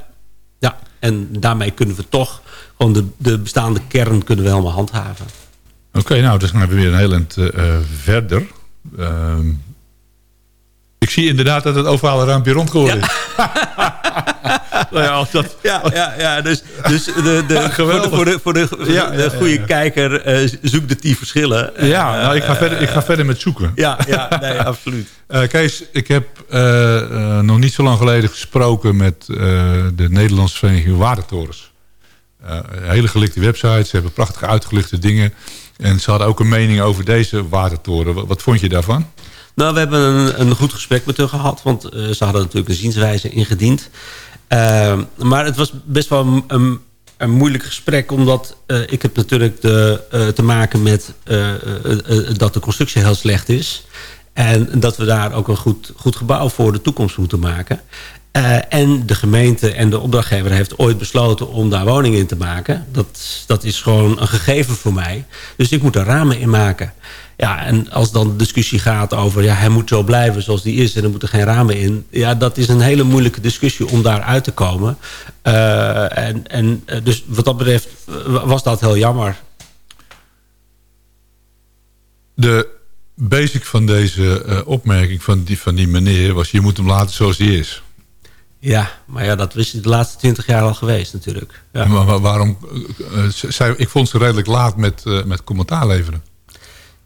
ja, en daarmee kunnen we toch gewoon de, de bestaande kern kunnen we helemaal handhaven. Oké, nou, dan gaan we weer een heel eind verder. Ehm, ik zie inderdaad dat het ovale raampje rondgeworden is. nou ja, als dat, Ja, ja, ja dus, dus de, de, voor, geweldig. de, voor de, voor de, voor de, Ja, ja, goede ja. kijker eh, zoekt de die verschillen. ja, nou, ik, ga verder, ik ga verder met zoeken. Ja, ja nee, absoluut. Eh, Kees, ik heb eh, eh, nog niet zo lang geleden gesproken met eh, de Nederlandse Vereniging. Eh, een hele gelikte website. Ze hebben prachtige uitgelichte dingen. En ze hadden ook een mening over deze watertoren. Wat, wat vond je daarvan? Nou, we hebben een, een goed gesprek met hen gehad. Want eh, ze hadden natuurlijk een zienswijze ingediend. Uh, maar het was best wel een, een, moeilijk gesprek. Omdat uh, ik heb natuurlijk de, te maken met dat de constructie heel slecht is. En dat we daar ook een goed, goed gebouw voor de toekomst moeten maken. En de gemeente en de opdrachtgever heeft ooit besloten om daar woningen in te maken. Dat, dat is gewoon een gegeven voor mij. Dus ik moet er ramen in maken. Ja, en als dan de discussie gaat over... ja, hij moet zo blijven zoals die is en er moeten geen ramen in... ja, dat is een hele moeilijke discussie om daar uit te komen. Uh, en, en dus wat dat betreft was dat heel jammer. De basic van deze uh, opmerking van die, van die meneer was... je moet hem laten zoals hij is. Ja, maar ja, dat is de laatste twintig jaar al geweest natuurlijk. Ja. Maar waarom... Uh, zij, ik vond ze redelijk laat met, met commentaar leveren.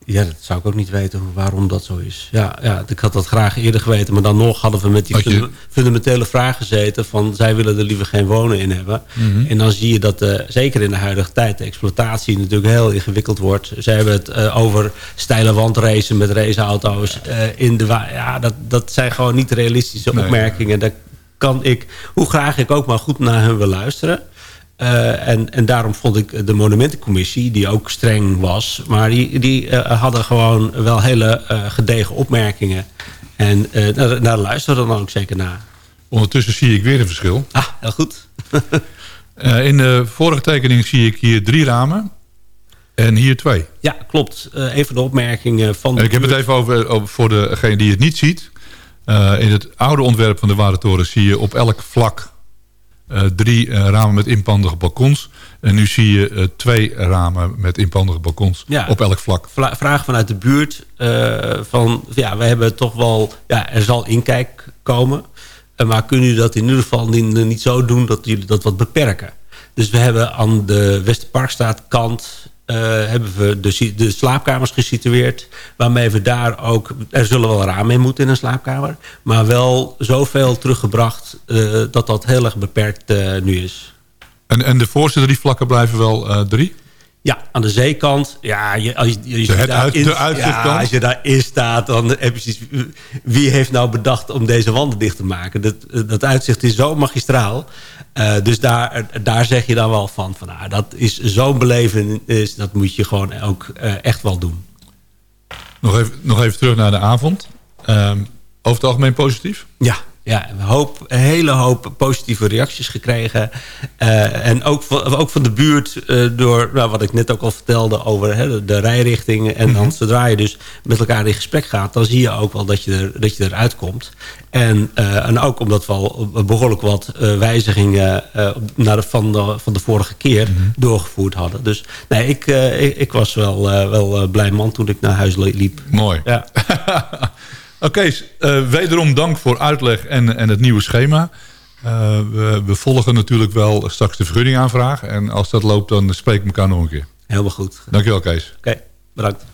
Ja, dat zou ik ook niet weten waarom dat zo is. Ja, ja, ik had dat graag eerder geweten. Maar dan nog hadden we met die fundamentele vraag gezeten... van zij willen er liever geen wonen in hebben. Mm -hmm. En dan zie je dat, uh, zeker in de huidige tijd... de exploitatie natuurlijk heel ingewikkeld wordt. Ze hebben het uh, over steile wandracen met raceauto's. Uh, in de ja, dat, dat zijn gewoon niet realistische nee, opmerkingen. Daar kan ik, hoe graag ik ook maar goed naar hen wil luisteren... Uh, en, en daarom vond ik de monumentencommissie, die ook streng was... maar die, die uh, hadden gewoon wel hele uh, gedegen opmerkingen. En daar, daar luisteren we dan ook zeker naar. Ondertussen zie ik weer een verschil. Ah, heel goed. in de vorige tekening zie ik hier drie ramen. En hier twee. Ja, klopt. even de opmerkingen van... De ik heb het even over, over voor degene die het niet ziet. in het oude ontwerp van de Warentoren zie je op elk vlak drie uh, ramen met inpandige balkons. En nu zie je uh, twee ramen met inpandige balkons ja, op elk vlak. Vraag vanuit de buurt. van, ja, we hebben toch wel... Ja, er zal inkijk komen. maar kunnen jullie dat in ieder geval niet, niet zo doen dat jullie dat wat beperken? Dus we hebben aan de Westerparkstraat kant uh, hebben we de, de, slaapkamers gesitueerd. Waarmee we daar ook... Er zullen wel ramen in moeten in een slaapkamer. Maar wel zoveel teruggebracht uh, dat dat heel erg beperkt uh, nu is. En, en de voorste drie vlakken blijven wel drie? Ja, aan de zeekant. Ja, je, als, je, uit, in, de uitzichtkant? Ja, als je daarin staat, dan heb je zoiets... Wie heeft nou bedacht om deze wanden dicht te maken? Dat, dat uitzicht is zo magistraal. Uh, dus daar, daar zeg je dan wel van... van ah, dat is zo'n belevenis, dat moet je gewoon ook uh, echt wel doen. Nog even, nog even terug naar de avond. Um, over het algemeen positief? Ja, ja, een, hoop, een hele hoop positieve reacties gekregen. Uh, en ook van, ook van de buurt uh, door nou, wat ik net ook al vertelde over hè, de, de rijrichting. En dan mm -hmm. zodra je dus met elkaar in gesprek gaat, dan zie je ook wel dat je, er, dat je eruit komt. En, uh, en ook omdat we al behoorlijk wat wijzigingen naar de, van, de, van de vorige keer mm -hmm. doorgevoerd hadden. Dus nee, ik, ik, ik, was wel, wel blij man toen ik naar huis liep. Mooi. Ja. Oké, okay, uh, wederom dank voor uitleg en, en het nieuwe schema. Uh, we, we, volgen natuurlijk wel straks de vergunningaanvraag. En als dat loopt, dan spreken we elkaar nog een keer. Helemaal goed. Dankjewel, Kees. Oké, okay, bedankt.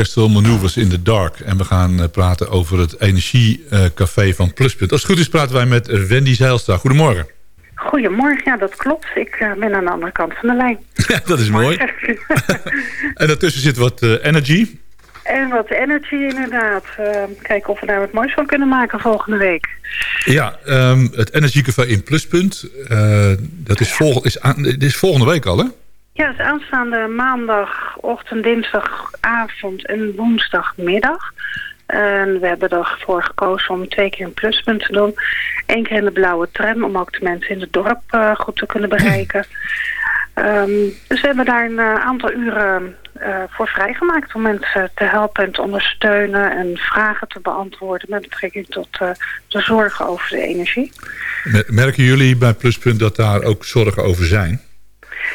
Orchestral Maneuvers in the Dark. En we gaan eh, praten over het energiecafé van Pluspunt. Als het goed is praten wij met Wendy Zeilstra. Goedemorgen. Goedemorgen, ja dat klopt. Ik eh, ben aan de andere kant van de lijn. Ja, dat is mooi. en daartussen zit wat eh, energy. En wat energy inderdaad. Kijken of we daar wat moois van kunnen maken volgende week. Ja, um, het energiecafé in Pluspunt. Dat is, vol, is, aan, is volgende week al, hè? Ja, het is aanstaande maandagochtend, dinsdagavond en woensdagmiddag. En we hebben ervoor gekozen om twee keer een pluspunt te doen. Eén keer in de blauwe tram, om ook de mensen in het dorp uh, goed te kunnen bereiken. Um, dus we hebben daar een uh, aantal uren uh, voor vrijgemaakt om mensen te helpen en te ondersteunen en vragen te beantwoorden met betrekking tot de zorgen over de energie. Merken jullie bij Pluspunt dat daar ook zorgen over zijn?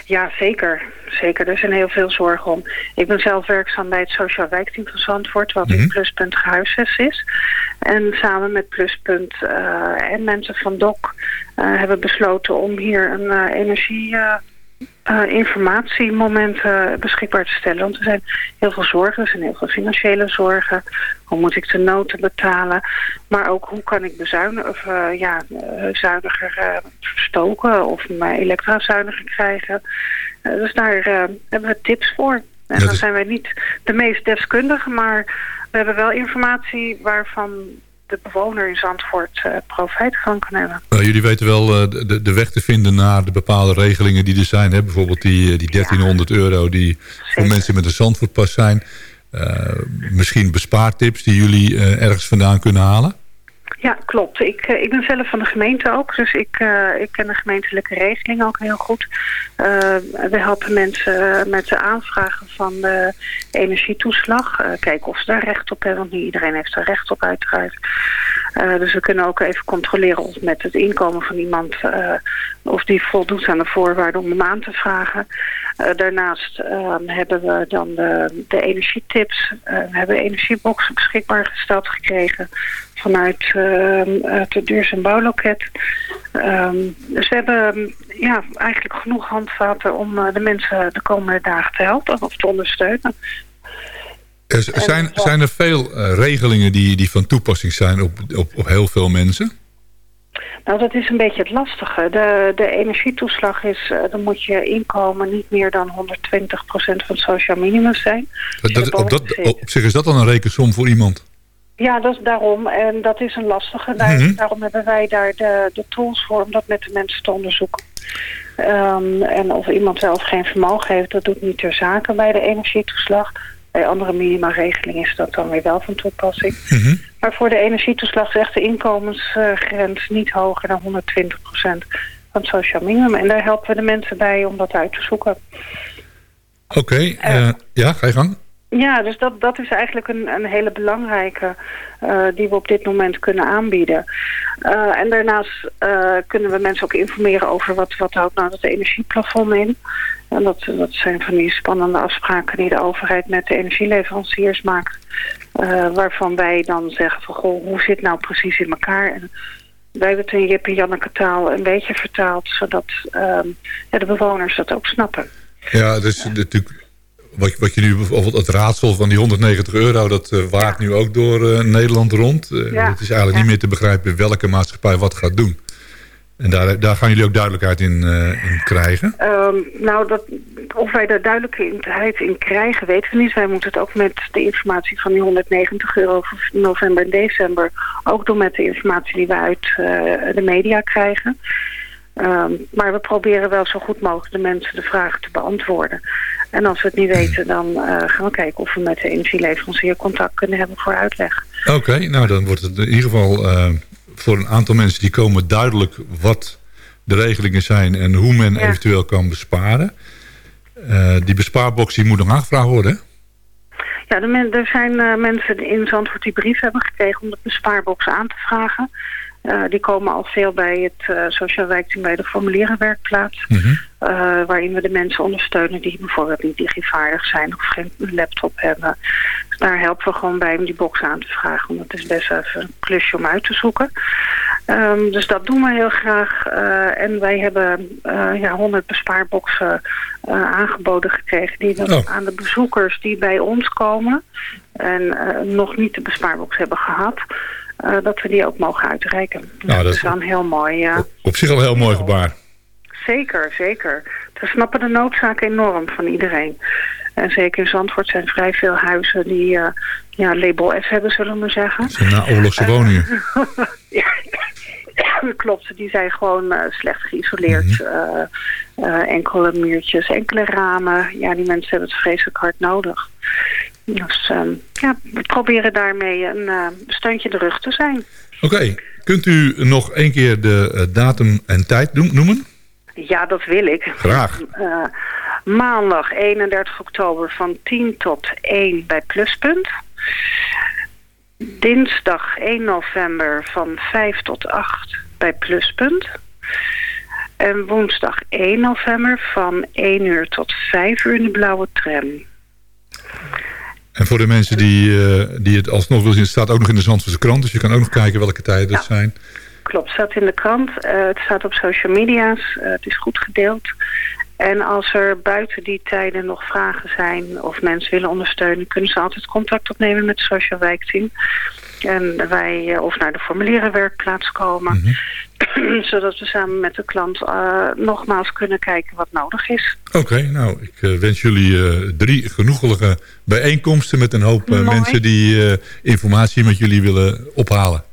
Ja, zeker. Zeker. Er zijn heel veel zorgen om. Ik ben zelf werkzaam bij het Sociaal Wijkteam van Zandvoort... wat in mm -hmm. Pluspunt gehuisvest is. En samen met Pluspunt uh, en mensen van DOC... Uh, hebben besloten om hier een uh, energie uh, informatiemomenten beschikbaar te stellen. Want er zijn heel veel zorgen, er zijn heel veel financiële zorgen. Hoe moet ik de noten betalen? Maar ook hoe kan ik bezuinigen, of uh, ja, zuiniger uh, stoken of mijn elektra zuiniger krijgen. dus daar hebben we tips voor. En dan zijn wij niet de meest deskundigen, maar we hebben wel informatie waarvan de bewoner in Zandvoort uh, profijt van kan hebben. Nou, jullie weten wel uh, de, de weg te vinden naar de bepaalde regelingen die er zijn. Hè? Bijvoorbeeld die, die 1300 ja. euro die Zeker. voor mensen met een Zandvoortpas zijn. Misschien bespaartips die jullie ergens vandaan kunnen halen? Ja, klopt. Ik, uh, ik ben zelf van de gemeente ook, dus ik, uh, ik ken de gemeentelijke regeling ook heel goed. Uh, we helpen mensen met de aanvragen van de energietoeslag. kijken of ze daar recht op hebben, want niet iedereen heeft er recht op uiteraard. dus we kunnen ook even controleren of met het inkomen van iemand... of die voldoet aan de voorwaarden om hem aan te vragen. Daarnaast hebben we dan de, de energietips. we hebben energieboxen beschikbaar gesteld gekregen vanuit uh, het en bouwloket. Um, dus we hebben ja, eigenlijk genoeg handvaten om uh, de mensen de komende dagen te helpen of te ondersteunen. Er zijn, zijn er veel regelingen die, die van toepassing zijn op, op, op heel veel mensen? Nou, dat is een beetje het lastige. De, de energietoeslag is, uh, dan moet je inkomen niet meer dan 120% van het sociaal minimum zijn. Dat, dat, op, dat, op zich is dat dan een rekensom voor iemand? Ja, dat is daarom. En dat is een lastige. Daar, mm -hmm. Daarom hebben wij daar de, de tools voor om dat met de mensen te onderzoeken. Um, en of iemand zelf geen vermogen heeft, dat doet niet ter zake bij de energietoeslag. Bij andere minimaregelingen is dat dan weer wel van toepassing. Mm -hmm. Maar voor de energietoeslag is echt de inkomensgrens niet hoger dan 120% van het sociaal minimum. En daar helpen we de mensen bij om dat uit te zoeken. Oké, okay, uh, uh, ja, ga je gang. Ja, dus dat, dat is eigenlijk een, een hele belangrijke uh, die we op dit moment kunnen aanbieden. Uh, en daarnaast uh, kunnen we mensen ook informeren over wat, wat houdt nou het energieplafond in. En dat, dat zijn van die spannende afspraken die de overheid met de energieleveranciers maakt. waarvan wij dan zeggen van goh, hoe zit nou precies in elkaar? En wij hebben het in Jip en Janneke taal een beetje vertaald, zodat ja, de bewoners dat ook snappen. Ja, dus natuurlijk wat, wat je nu bijvoorbeeld het raadsel van die 190 euro... dat uh, waart ja. nu ook door uh, Nederland rond. Uh, ja. Het is eigenlijk ja. niet meer te begrijpen welke maatschappij wat gaat doen. En daar, daar gaan jullie ook duidelijkheid in, in krijgen? Um, nou, dat, of wij daar duidelijkheid in krijgen, weten we niet. Wij moeten het ook met de informatie van die 190 euro voor november en december... ook doen met de informatie die we uit de media krijgen... Um, maar we proberen wel zo goed mogelijk de mensen de vragen te beantwoorden. En als we het niet weten, dan uh, gaan we kijken of we met de energieleverancier contact kunnen hebben voor uitleg. Oké, okay, nou dan wordt het in ieder geval uh, voor een aantal mensen die komen duidelijk wat de regelingen zijn en hoe men ja. eventueel kan besparen. Uh, die bespaarbox die moet nog aangevraagd worden, Ja, er zijn mensen in Zandvoort die brief hebben gekregen om de bespaarbox aan te vragen. Uh, die komen al veel bij het uh, sociaal wijkteam bij de formulierenwerkplaats. Mm -hmm. uh, waarin we de mensen ondersteunen die bijvoorbeeld niet digivaardig zijn of geen laptop hebben. Dus daar helpen we gewoon bij om die box aan te vragen. Want het is best even een klusje om uit te zoeken. Ehm, dus dat doen we heel graag. Eh, en wij hebben eh, ja, 100 bespaarboxen eh, aangeboden gekregen... die we Oh. aan de bezoekers die bij ons komen... en nog niet de bespaarbox hebben gehad... eh, dat we die ook mogen uitreiken. Nou, dat is- een heel mooi... ja. Op zich al een heel mooi gebaar. Zeker, zeker. We snappen de noodzaak enorm van iedereen. En zeker in Zandvoort zijn vrij veel huizen die eh, ja, label F hebben, zullen we maar zeggen. Het zijn naoorlogse woningen. ja, klopt. Die zijn gewoon eh, slecht geïsoleerd. Eh, eh, enkele muurtjes, enkele ramen. Ja, die mensen hebben het vreselijk hard nodig. Dus ehm, ja, we proberen daarmee een eh, steuntje de rug te zijn. Oké, kunt u nog één keer de eh, datum en tijd noemen? Ja, dat wil ik. Graag. Eh, maandag 31 oktober van 10 tot 1 bij Pluspunt. Dinsdag 1 november van 5 tot 8 bij Pluspunt. En woensdag 1 november van 1 uur tot 5 uur in de blauwe tram. En voor de mensen die, eh, die het alsnog willen zien, het staat ook nog in de Zandvoortse krant. Dus je kan ook nog kijken welke tijden dat zijn. Klopt, staat in de krant. Eh, het staat op social media's. Eh, het is goed gedeeld. En als er buiten die tijden nog vragen zijn of mensen willen ondersteunen... kunnen ze altijd contact opnemen met het Social Wijkteam. En wij eh, of naar de formulierenwerkplaats komen. Zodat we samen met de klant eh, nogmaals kunnen kijken wat nodig is. Oké, nou, ik eh, wens jullie drie genoegelijke bijeenkomsten... met een hoop mensen die informatie met jullie willen ophalen.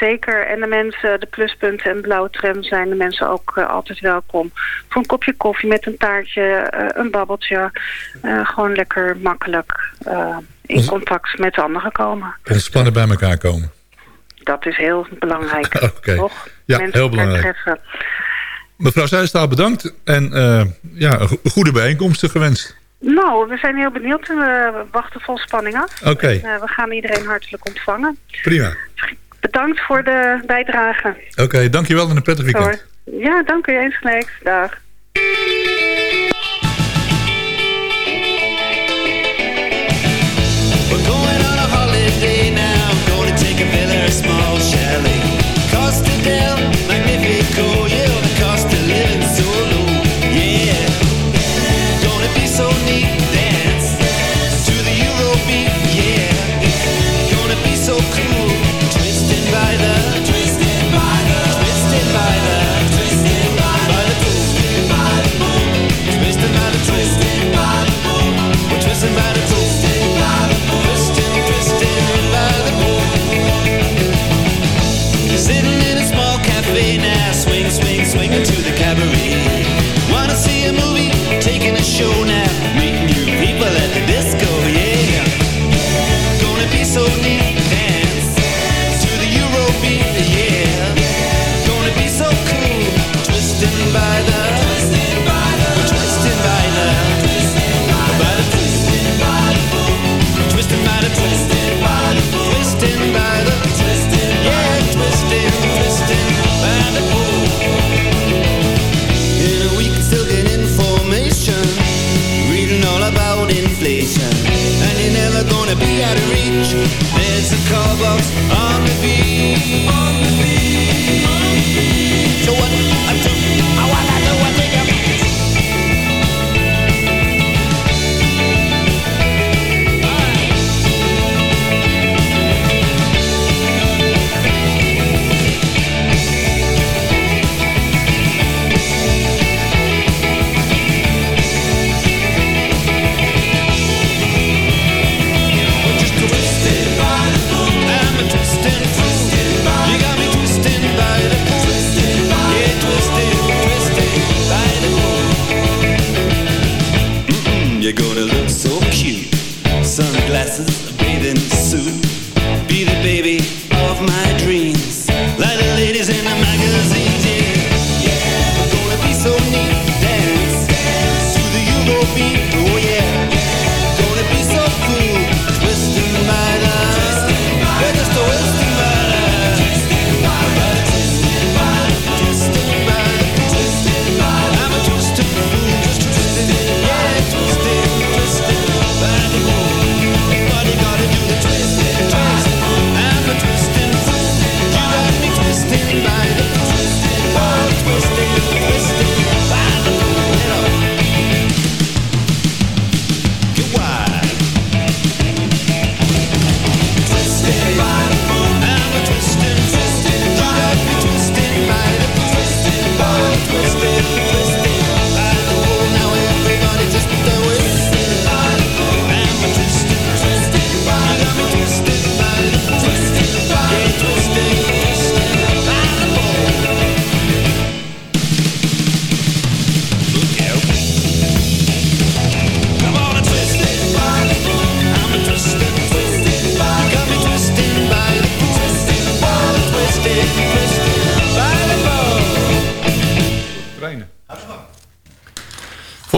Zeker. En de mensen, de pluspunten en blauwe tram zijn de mensen ook altijd welkom. Voor een kopje koffie met een taartje, een babbeltje. Gewoon lekker makkelijk in Ons- contact met anderen komen. Ontspannen bij elkaar komen. Dat is heel belangrijk. Oké. Toch? Ja, Mensen heel belangrijk. treffen. Mevrouw Zijstaal, bedankt. En eh, ja, go- goede bijeenkomsten gewenst. Nou, we zijn heel benieuwd en we wachten vol spanning af. Oké. En, eh, we gaan iedereen hartelijk ontvangen. Prima. Bedankt voor de bijdrage. Oké, dankjewel en een prettig weekend. Ja, dank u eens gelijk. Dag. Small chalet.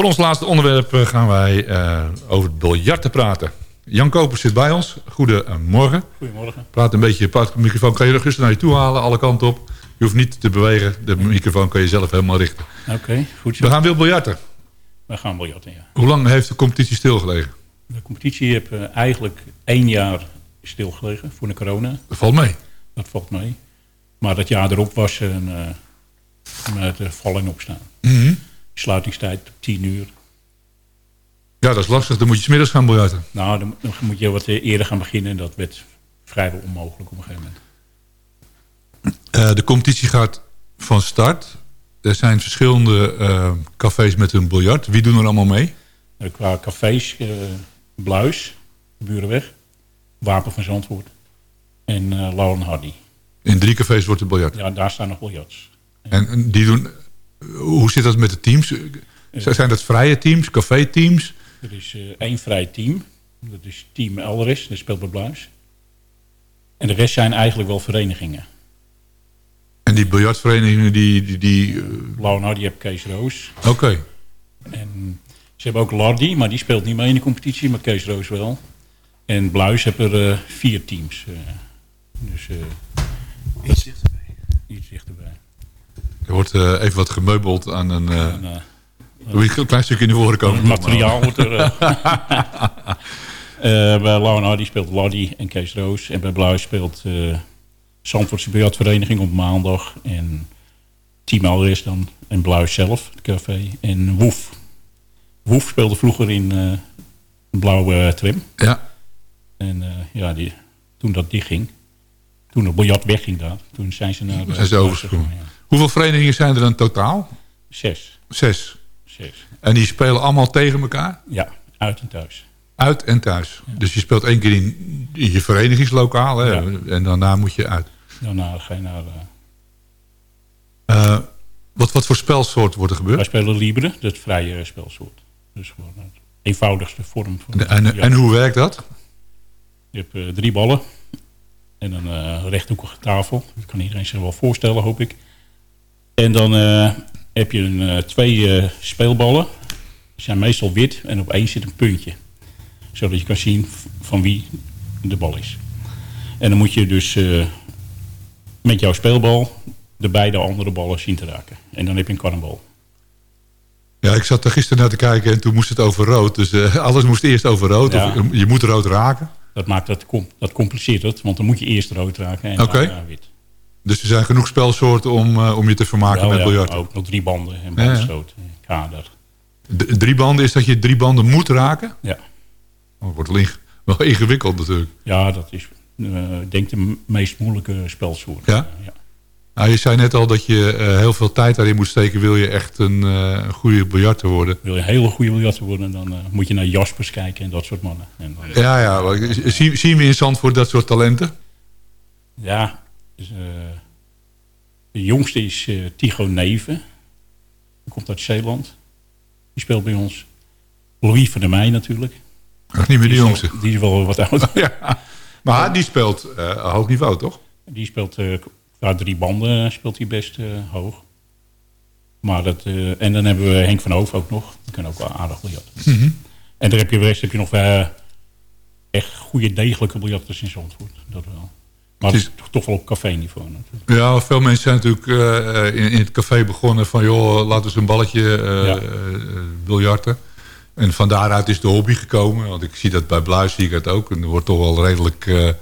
Voor ons laatste onderwerp eh, gaan wij eh, over het biljarten praten. Jan Kopers zit bij ons. Goedemorgen. Goedemorgen. Praat een beetje, de microfoon kan je rustig naar je toe halen, alle kanten op. Je hoeft niet te bewegen, de microfoon kan je zelf helemaal richten. Oké, goed zo. We gaan weer biljarten. We gaan biljarten, ja. Hoe lang heeft de competitie stilgelegen? De competitie heeft eh, eigenlijk één jaar stilgelegen voor de corona. Dat valt mee. Dat valt mee. Maar dat jaar erop was een, eh, met uh, val en opstaan. Mhm. Sluitingstijd 10 uur. Ja, dat is lastig. Dan moet je smiddags gaan biljarten. Nou, dan, dan moet je wat eerder gaan beginnen. En dat werd vrijwel onmogelijk op een gegeven moment. Eh, de competitie gaat van start. Er zijn verschillende eh, cafés met hun biljart. Wie doen er allemaal mee? Eh, qua cafés, eh Bluis, Burenweg, Wapen van Zandvoort en eh Lauren Hardy. In drie cafés wordt er biljart. Ja, daar staan nog biljarts. En en die doen... Hoe zit dat met de teams? Zijn dat vrije teams, café-teams? Er is eh, één vrij team. Dat is Team Elris, dat speelt bij Bluis. En de rest zijn eigenlijk wel verenigingen. En die biljartverenigingen die... die, die eh, Lauren Hardy heeft Kees Roos. Oké. En ze hebben ook Lardy, maar die speelt niet mee in de competitie, maar Kees Roos wel. En Bluis heeft er eh, vier teams. eh. dus eh Er wordt eh, even wat gemeubeld aan een... eh En, eh, Wil je een klein stukje in de woorden komen? Materiaal wordt er... bij Lauren Hardy speelt Lardy en Kees Roos. En bij Bluis speelt eh Zandvoortse Biljartvereniging op maandag. En Team Elris dan. En Bluis zelf, het café. En Woef. Woef speelde vroeger in blauwe trim. Ja. En ja, die, toen dat dichtging, toen het biljart wegging daar, toen zijn ze naar... de- Zijn ze overgesprongen. Ja. Hoeveel verenigingen zijn er dan totaal? Zes. Zes. Zes. En die spelen allemaal tegen elkaar? Ja, uit en thuis. Uit en thuis. Dus je speelt één keer in, in je verenigingslokaal. Hè? Ja. En daarna moet je uit. Daarna ga je naar... eh, Eh, wat, wat voor spelsoort wordt er wij gebeurd? spelen Libre, dat vrije spelsoort. Dus gewoon het eenvoudigste vorm van... En, en, en hoe werkt dat? Je hebt eh, drie ballen en een rechthoekige tafel. Dat kan iedereen zich wel voorstellen, hoop ik. En dan eh, heb je een, eh, twee eh, speelballen. Die zijn meestal wit en op één zit een puntje. Zodat je kan zien van wie de bal is. En dan moet je dus met jouw speelbal de beide andere ballen zien te raken. En dan heb je een karrenbal. Ja, ik zat er gisteren naar te kijken en toen moest het over rood. Dus alles moest eerst over rood. Ja. Of, je moet rood raken. Dat maakt dat, dat compliceert het, want dan moet je eerst rood raken en Oké. daarna wit. Dus er zijn genoeg spelsoorten om, eh, om je te vermaken met ja, biljart. ook nog drie banden en Ja, ja. bandstoot, kader. D- Drie banden is dat je drie banden moet raken? Ja. Oh, dat wordt wel, wel ingewikkeld natuurlijk. Ja, dat is eh, ik denk de meest moeilijke spelsoort. Ja? Nou, je zei net al dat je eh, heel veel tijd daarin moet steken... wil je echt een, eh, goede biljarter worden. Wil je een hele goede biljarter worden, dan eh, moet je naar Jaspers kijken en dat soort mannen. En dan, Ja, ja. Zien, zien we in Zandvoort dat soort talenten? Ja, eh, de jongste is eh Tigo Neven. Die komt uit Zeeland. Die speelt bij ons. Louis van der Meij natuurlijk. Nog niet meer de jongste. wel- Die is wel wat ouder. Ja. Maar die speelt eh, hoog niveau, toch? Die speelt eh qua drie banden speelt hij best eh, hoog. Maar dat, eh, en dan hebben we Henk van Hoof ook nog. Die kan ook wel aardig biljarten. Mhm. En dan heb je, de rest heb je nog eh, echt goede degelijke biljarters in Zandvoort. Dat wel. Maar Het is- toch- wel op café-niveau. Ja, veel mensen zijn natuurlijk eh, in, in het café begonnen van... joh, laten we eens een balletje eh Ja. eh, biljarten. En van daaruit is de hobby gekomen. Want ik zie dat bij Bluis zie ik het ook. En er wordt toch wel redelijk... eh, eh,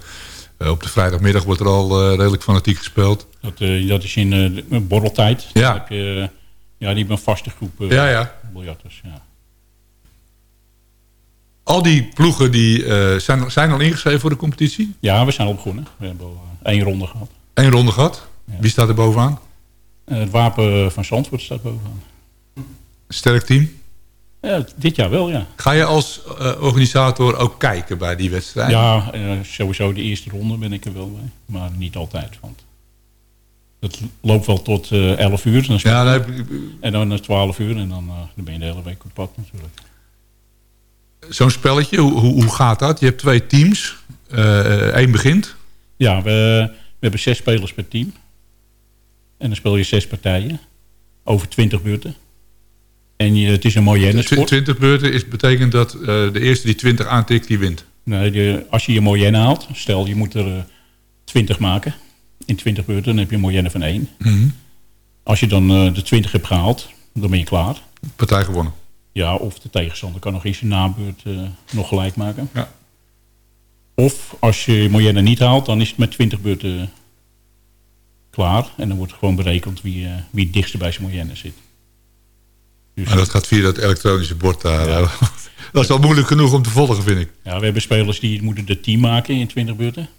op de vrijdagmiddag wordt er al eh, redelijk fanatiek gespeeld. Dat, eh, dat is in eh, borreltijd. Ja. Dan heb je, eh, ja, die hebben een vaste groep eh, Ja, ja. biljarters. Ja. Al die ploegen die, eh, zijn, zijn al ingeschreven voor de competitie. ja, we zijn al begonnen. We hebben al eh, één ronde gehad. Eén ronde gehad. Wie staat er bovenaan? Eh, het wapen van Zandvoort staat bovenaan. Sterk team. Ja, dit jaar wel, ja. Ga je als organisator ook kijken bij die wedstrijd? Ja, sowieso de eerste ronde ben ik er wel bij. Maar niet altijd. Want het loopt wel tot eh 11 uur. Dan Ja, dan heb En dan is 12 uur. En dan, dan ben je de hele week op pad natuurlijk. Zo'n spelletje, hoe, hoe, gaat dat? Je hebt twee teams. Eén begint. Ja, we, we hebben zes spelers per team. En dan speel je zes partijen. Over 20 beurten. En je, het is een mooie Tw- 20 beurten is, betekent dat eh, de eerste die 20 aantikt, die wint. Nee, de, als je je moyenne haalt, stel je moet er eh, 20 maken. In 20 beurten, dan heb je een moyenne van 1. Mhm. Als je dan eh, de 20 hebt gehaald, dan ben je klaar. Partij gewonnen. Ja, of de tegenstander kan nog in zijn nabeurt eh, nog gelijk maken. Ja. Of als je moyenne niet haalt, dan is het met 20 beurten klaar. En dan wordt gewoon berekend wie, eh, wie het dichtste bij zijn moyenne zit. Dus, En dat gaat via dat elektronische bord daar. eh. dat is al moeilijk genoeg om te volgen, vind ik. ja, we hebben spelers die moeten er 10 maken in 20 beurten.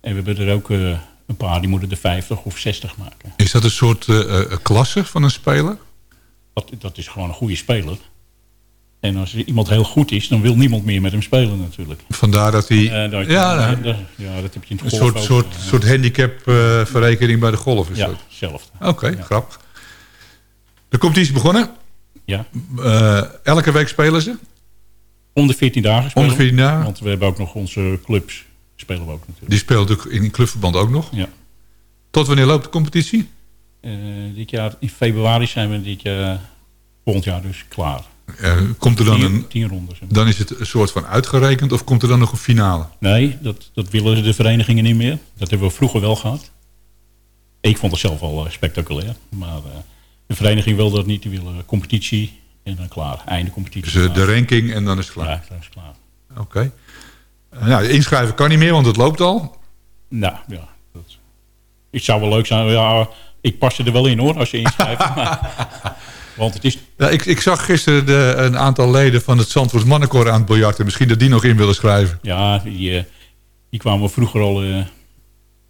En we hebben er ook eh, een paar die moeten er 50 of 60 maken. Is dat een soort eh, eh, klasse van een speler? Dat, dat is gewoon een goede speler. En als iemand heel goed is, dan wil niemand meer met hem spelen natuurlijk. Vandaar dat hij Eh, dat, ja, ja, nou, dat, ja, dat heb je in het een soort, ook, soort, eh, soort handicap-verrekening bij de golf is. Ja, dat. hetzelfde. Oké, grappig. De competitie is begonnen. Ja. Eh, elke week spelen ze. Om de 14 dagen spelen Om de 14 we. dagen. Want we hebben ook nog onze clubs. Spelen we ook natuurlijk. Die speelt ook in clubverband ook nog. Ja. Tot wanneer loopt de competitie? Eh, dit jaar, in februari zijn we dit jaar, volgend jaar dus klaar. Eh, komt er dan tien, een, tien rondes. dan is het een soort van uitgerekend of komt er dan nog een finale? Nee, dat, dat willen de verenigingen niet meer. Dat hebben we vroeger wel gehad. Ik vond het zelf al eh, spectaculair. Maar eh, de vereniging wil dat niet. Die willen competitie en dan klaar. Einde competitie. Dus de ranking en dan is het klaar. Ja, dat is klaar. Oké. Eh, nou, inschrijven kan niet meer, want het loopt al. Nou, ja. Dat, het zou wel leuk zijn. Ja, ik pas je er wel in hoor, als je inschrijft. maar, want het is... Ja, ik, ik zag gisteren de, een aantal leden van het Zandvoort Mannenkoor aan het biljarten. Misschien dat die nog in willen schrijven. Ja, die, eh, die kwamen we vroeger al eh,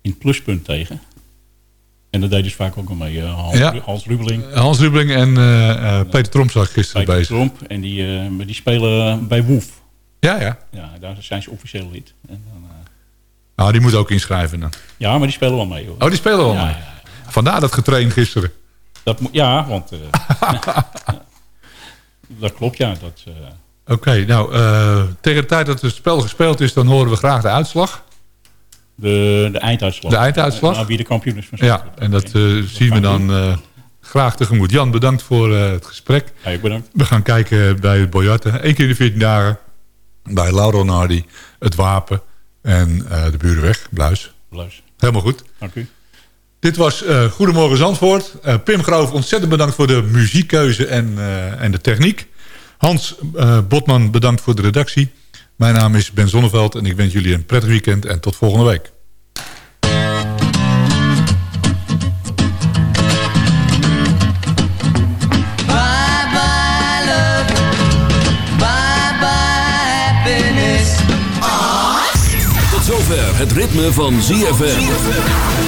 in het pluspunt tegen. En dat deden ze vaak ook al mee. eh, Hans, Ja. Hans Rubeling, Hans Rubeling en Peter Tromp zag ik gisteren Peter bezig. Tromp. En die, eh, maar die spelen bij Woef. Ja, ja. Ja, daar zijn ze officieel lid. En dan, Nou, die moet ook inschrijven dan. ja, maar die spelen wel mee hoor. Oh, die spelen wel Ja, mee. ja. Vandaar dat getraind gisteren. Dat ja, want... eh, dat klopt, ja. Dat, eh, Oké, nou, eh, tegen de tijd dat het spel gespeeld is... dan horen we graag de uitslag. de, de einduitslag. De einduitslag? Nou, wie de kampioen is van Ja, en dat zien we dan graag tegemoet. Jan, bedankt voor het gesprek. Ja, ik bedankt. We gaan kijken bij het biljarten. Eén keer in de 14 dagen. Bij Lauro Nardi, het Wapen en eh, de Burenweg, Bluis. Bluis. Helemaal goed. Dank u. Dit was eh, Goedemorgen Zandvoort. Eh, Pim Groof, ontzettend bedankt voor de muziekkeuze en, eh, en de techniek. Hans eh, Botman, bedankt voor de redactie. Mijn naam is Ben Zonneveld en ik wens jullie een prettig weekend en tot volgende week. Bye bye love, bye bye happiness. Tot zover het ritme van ZFM.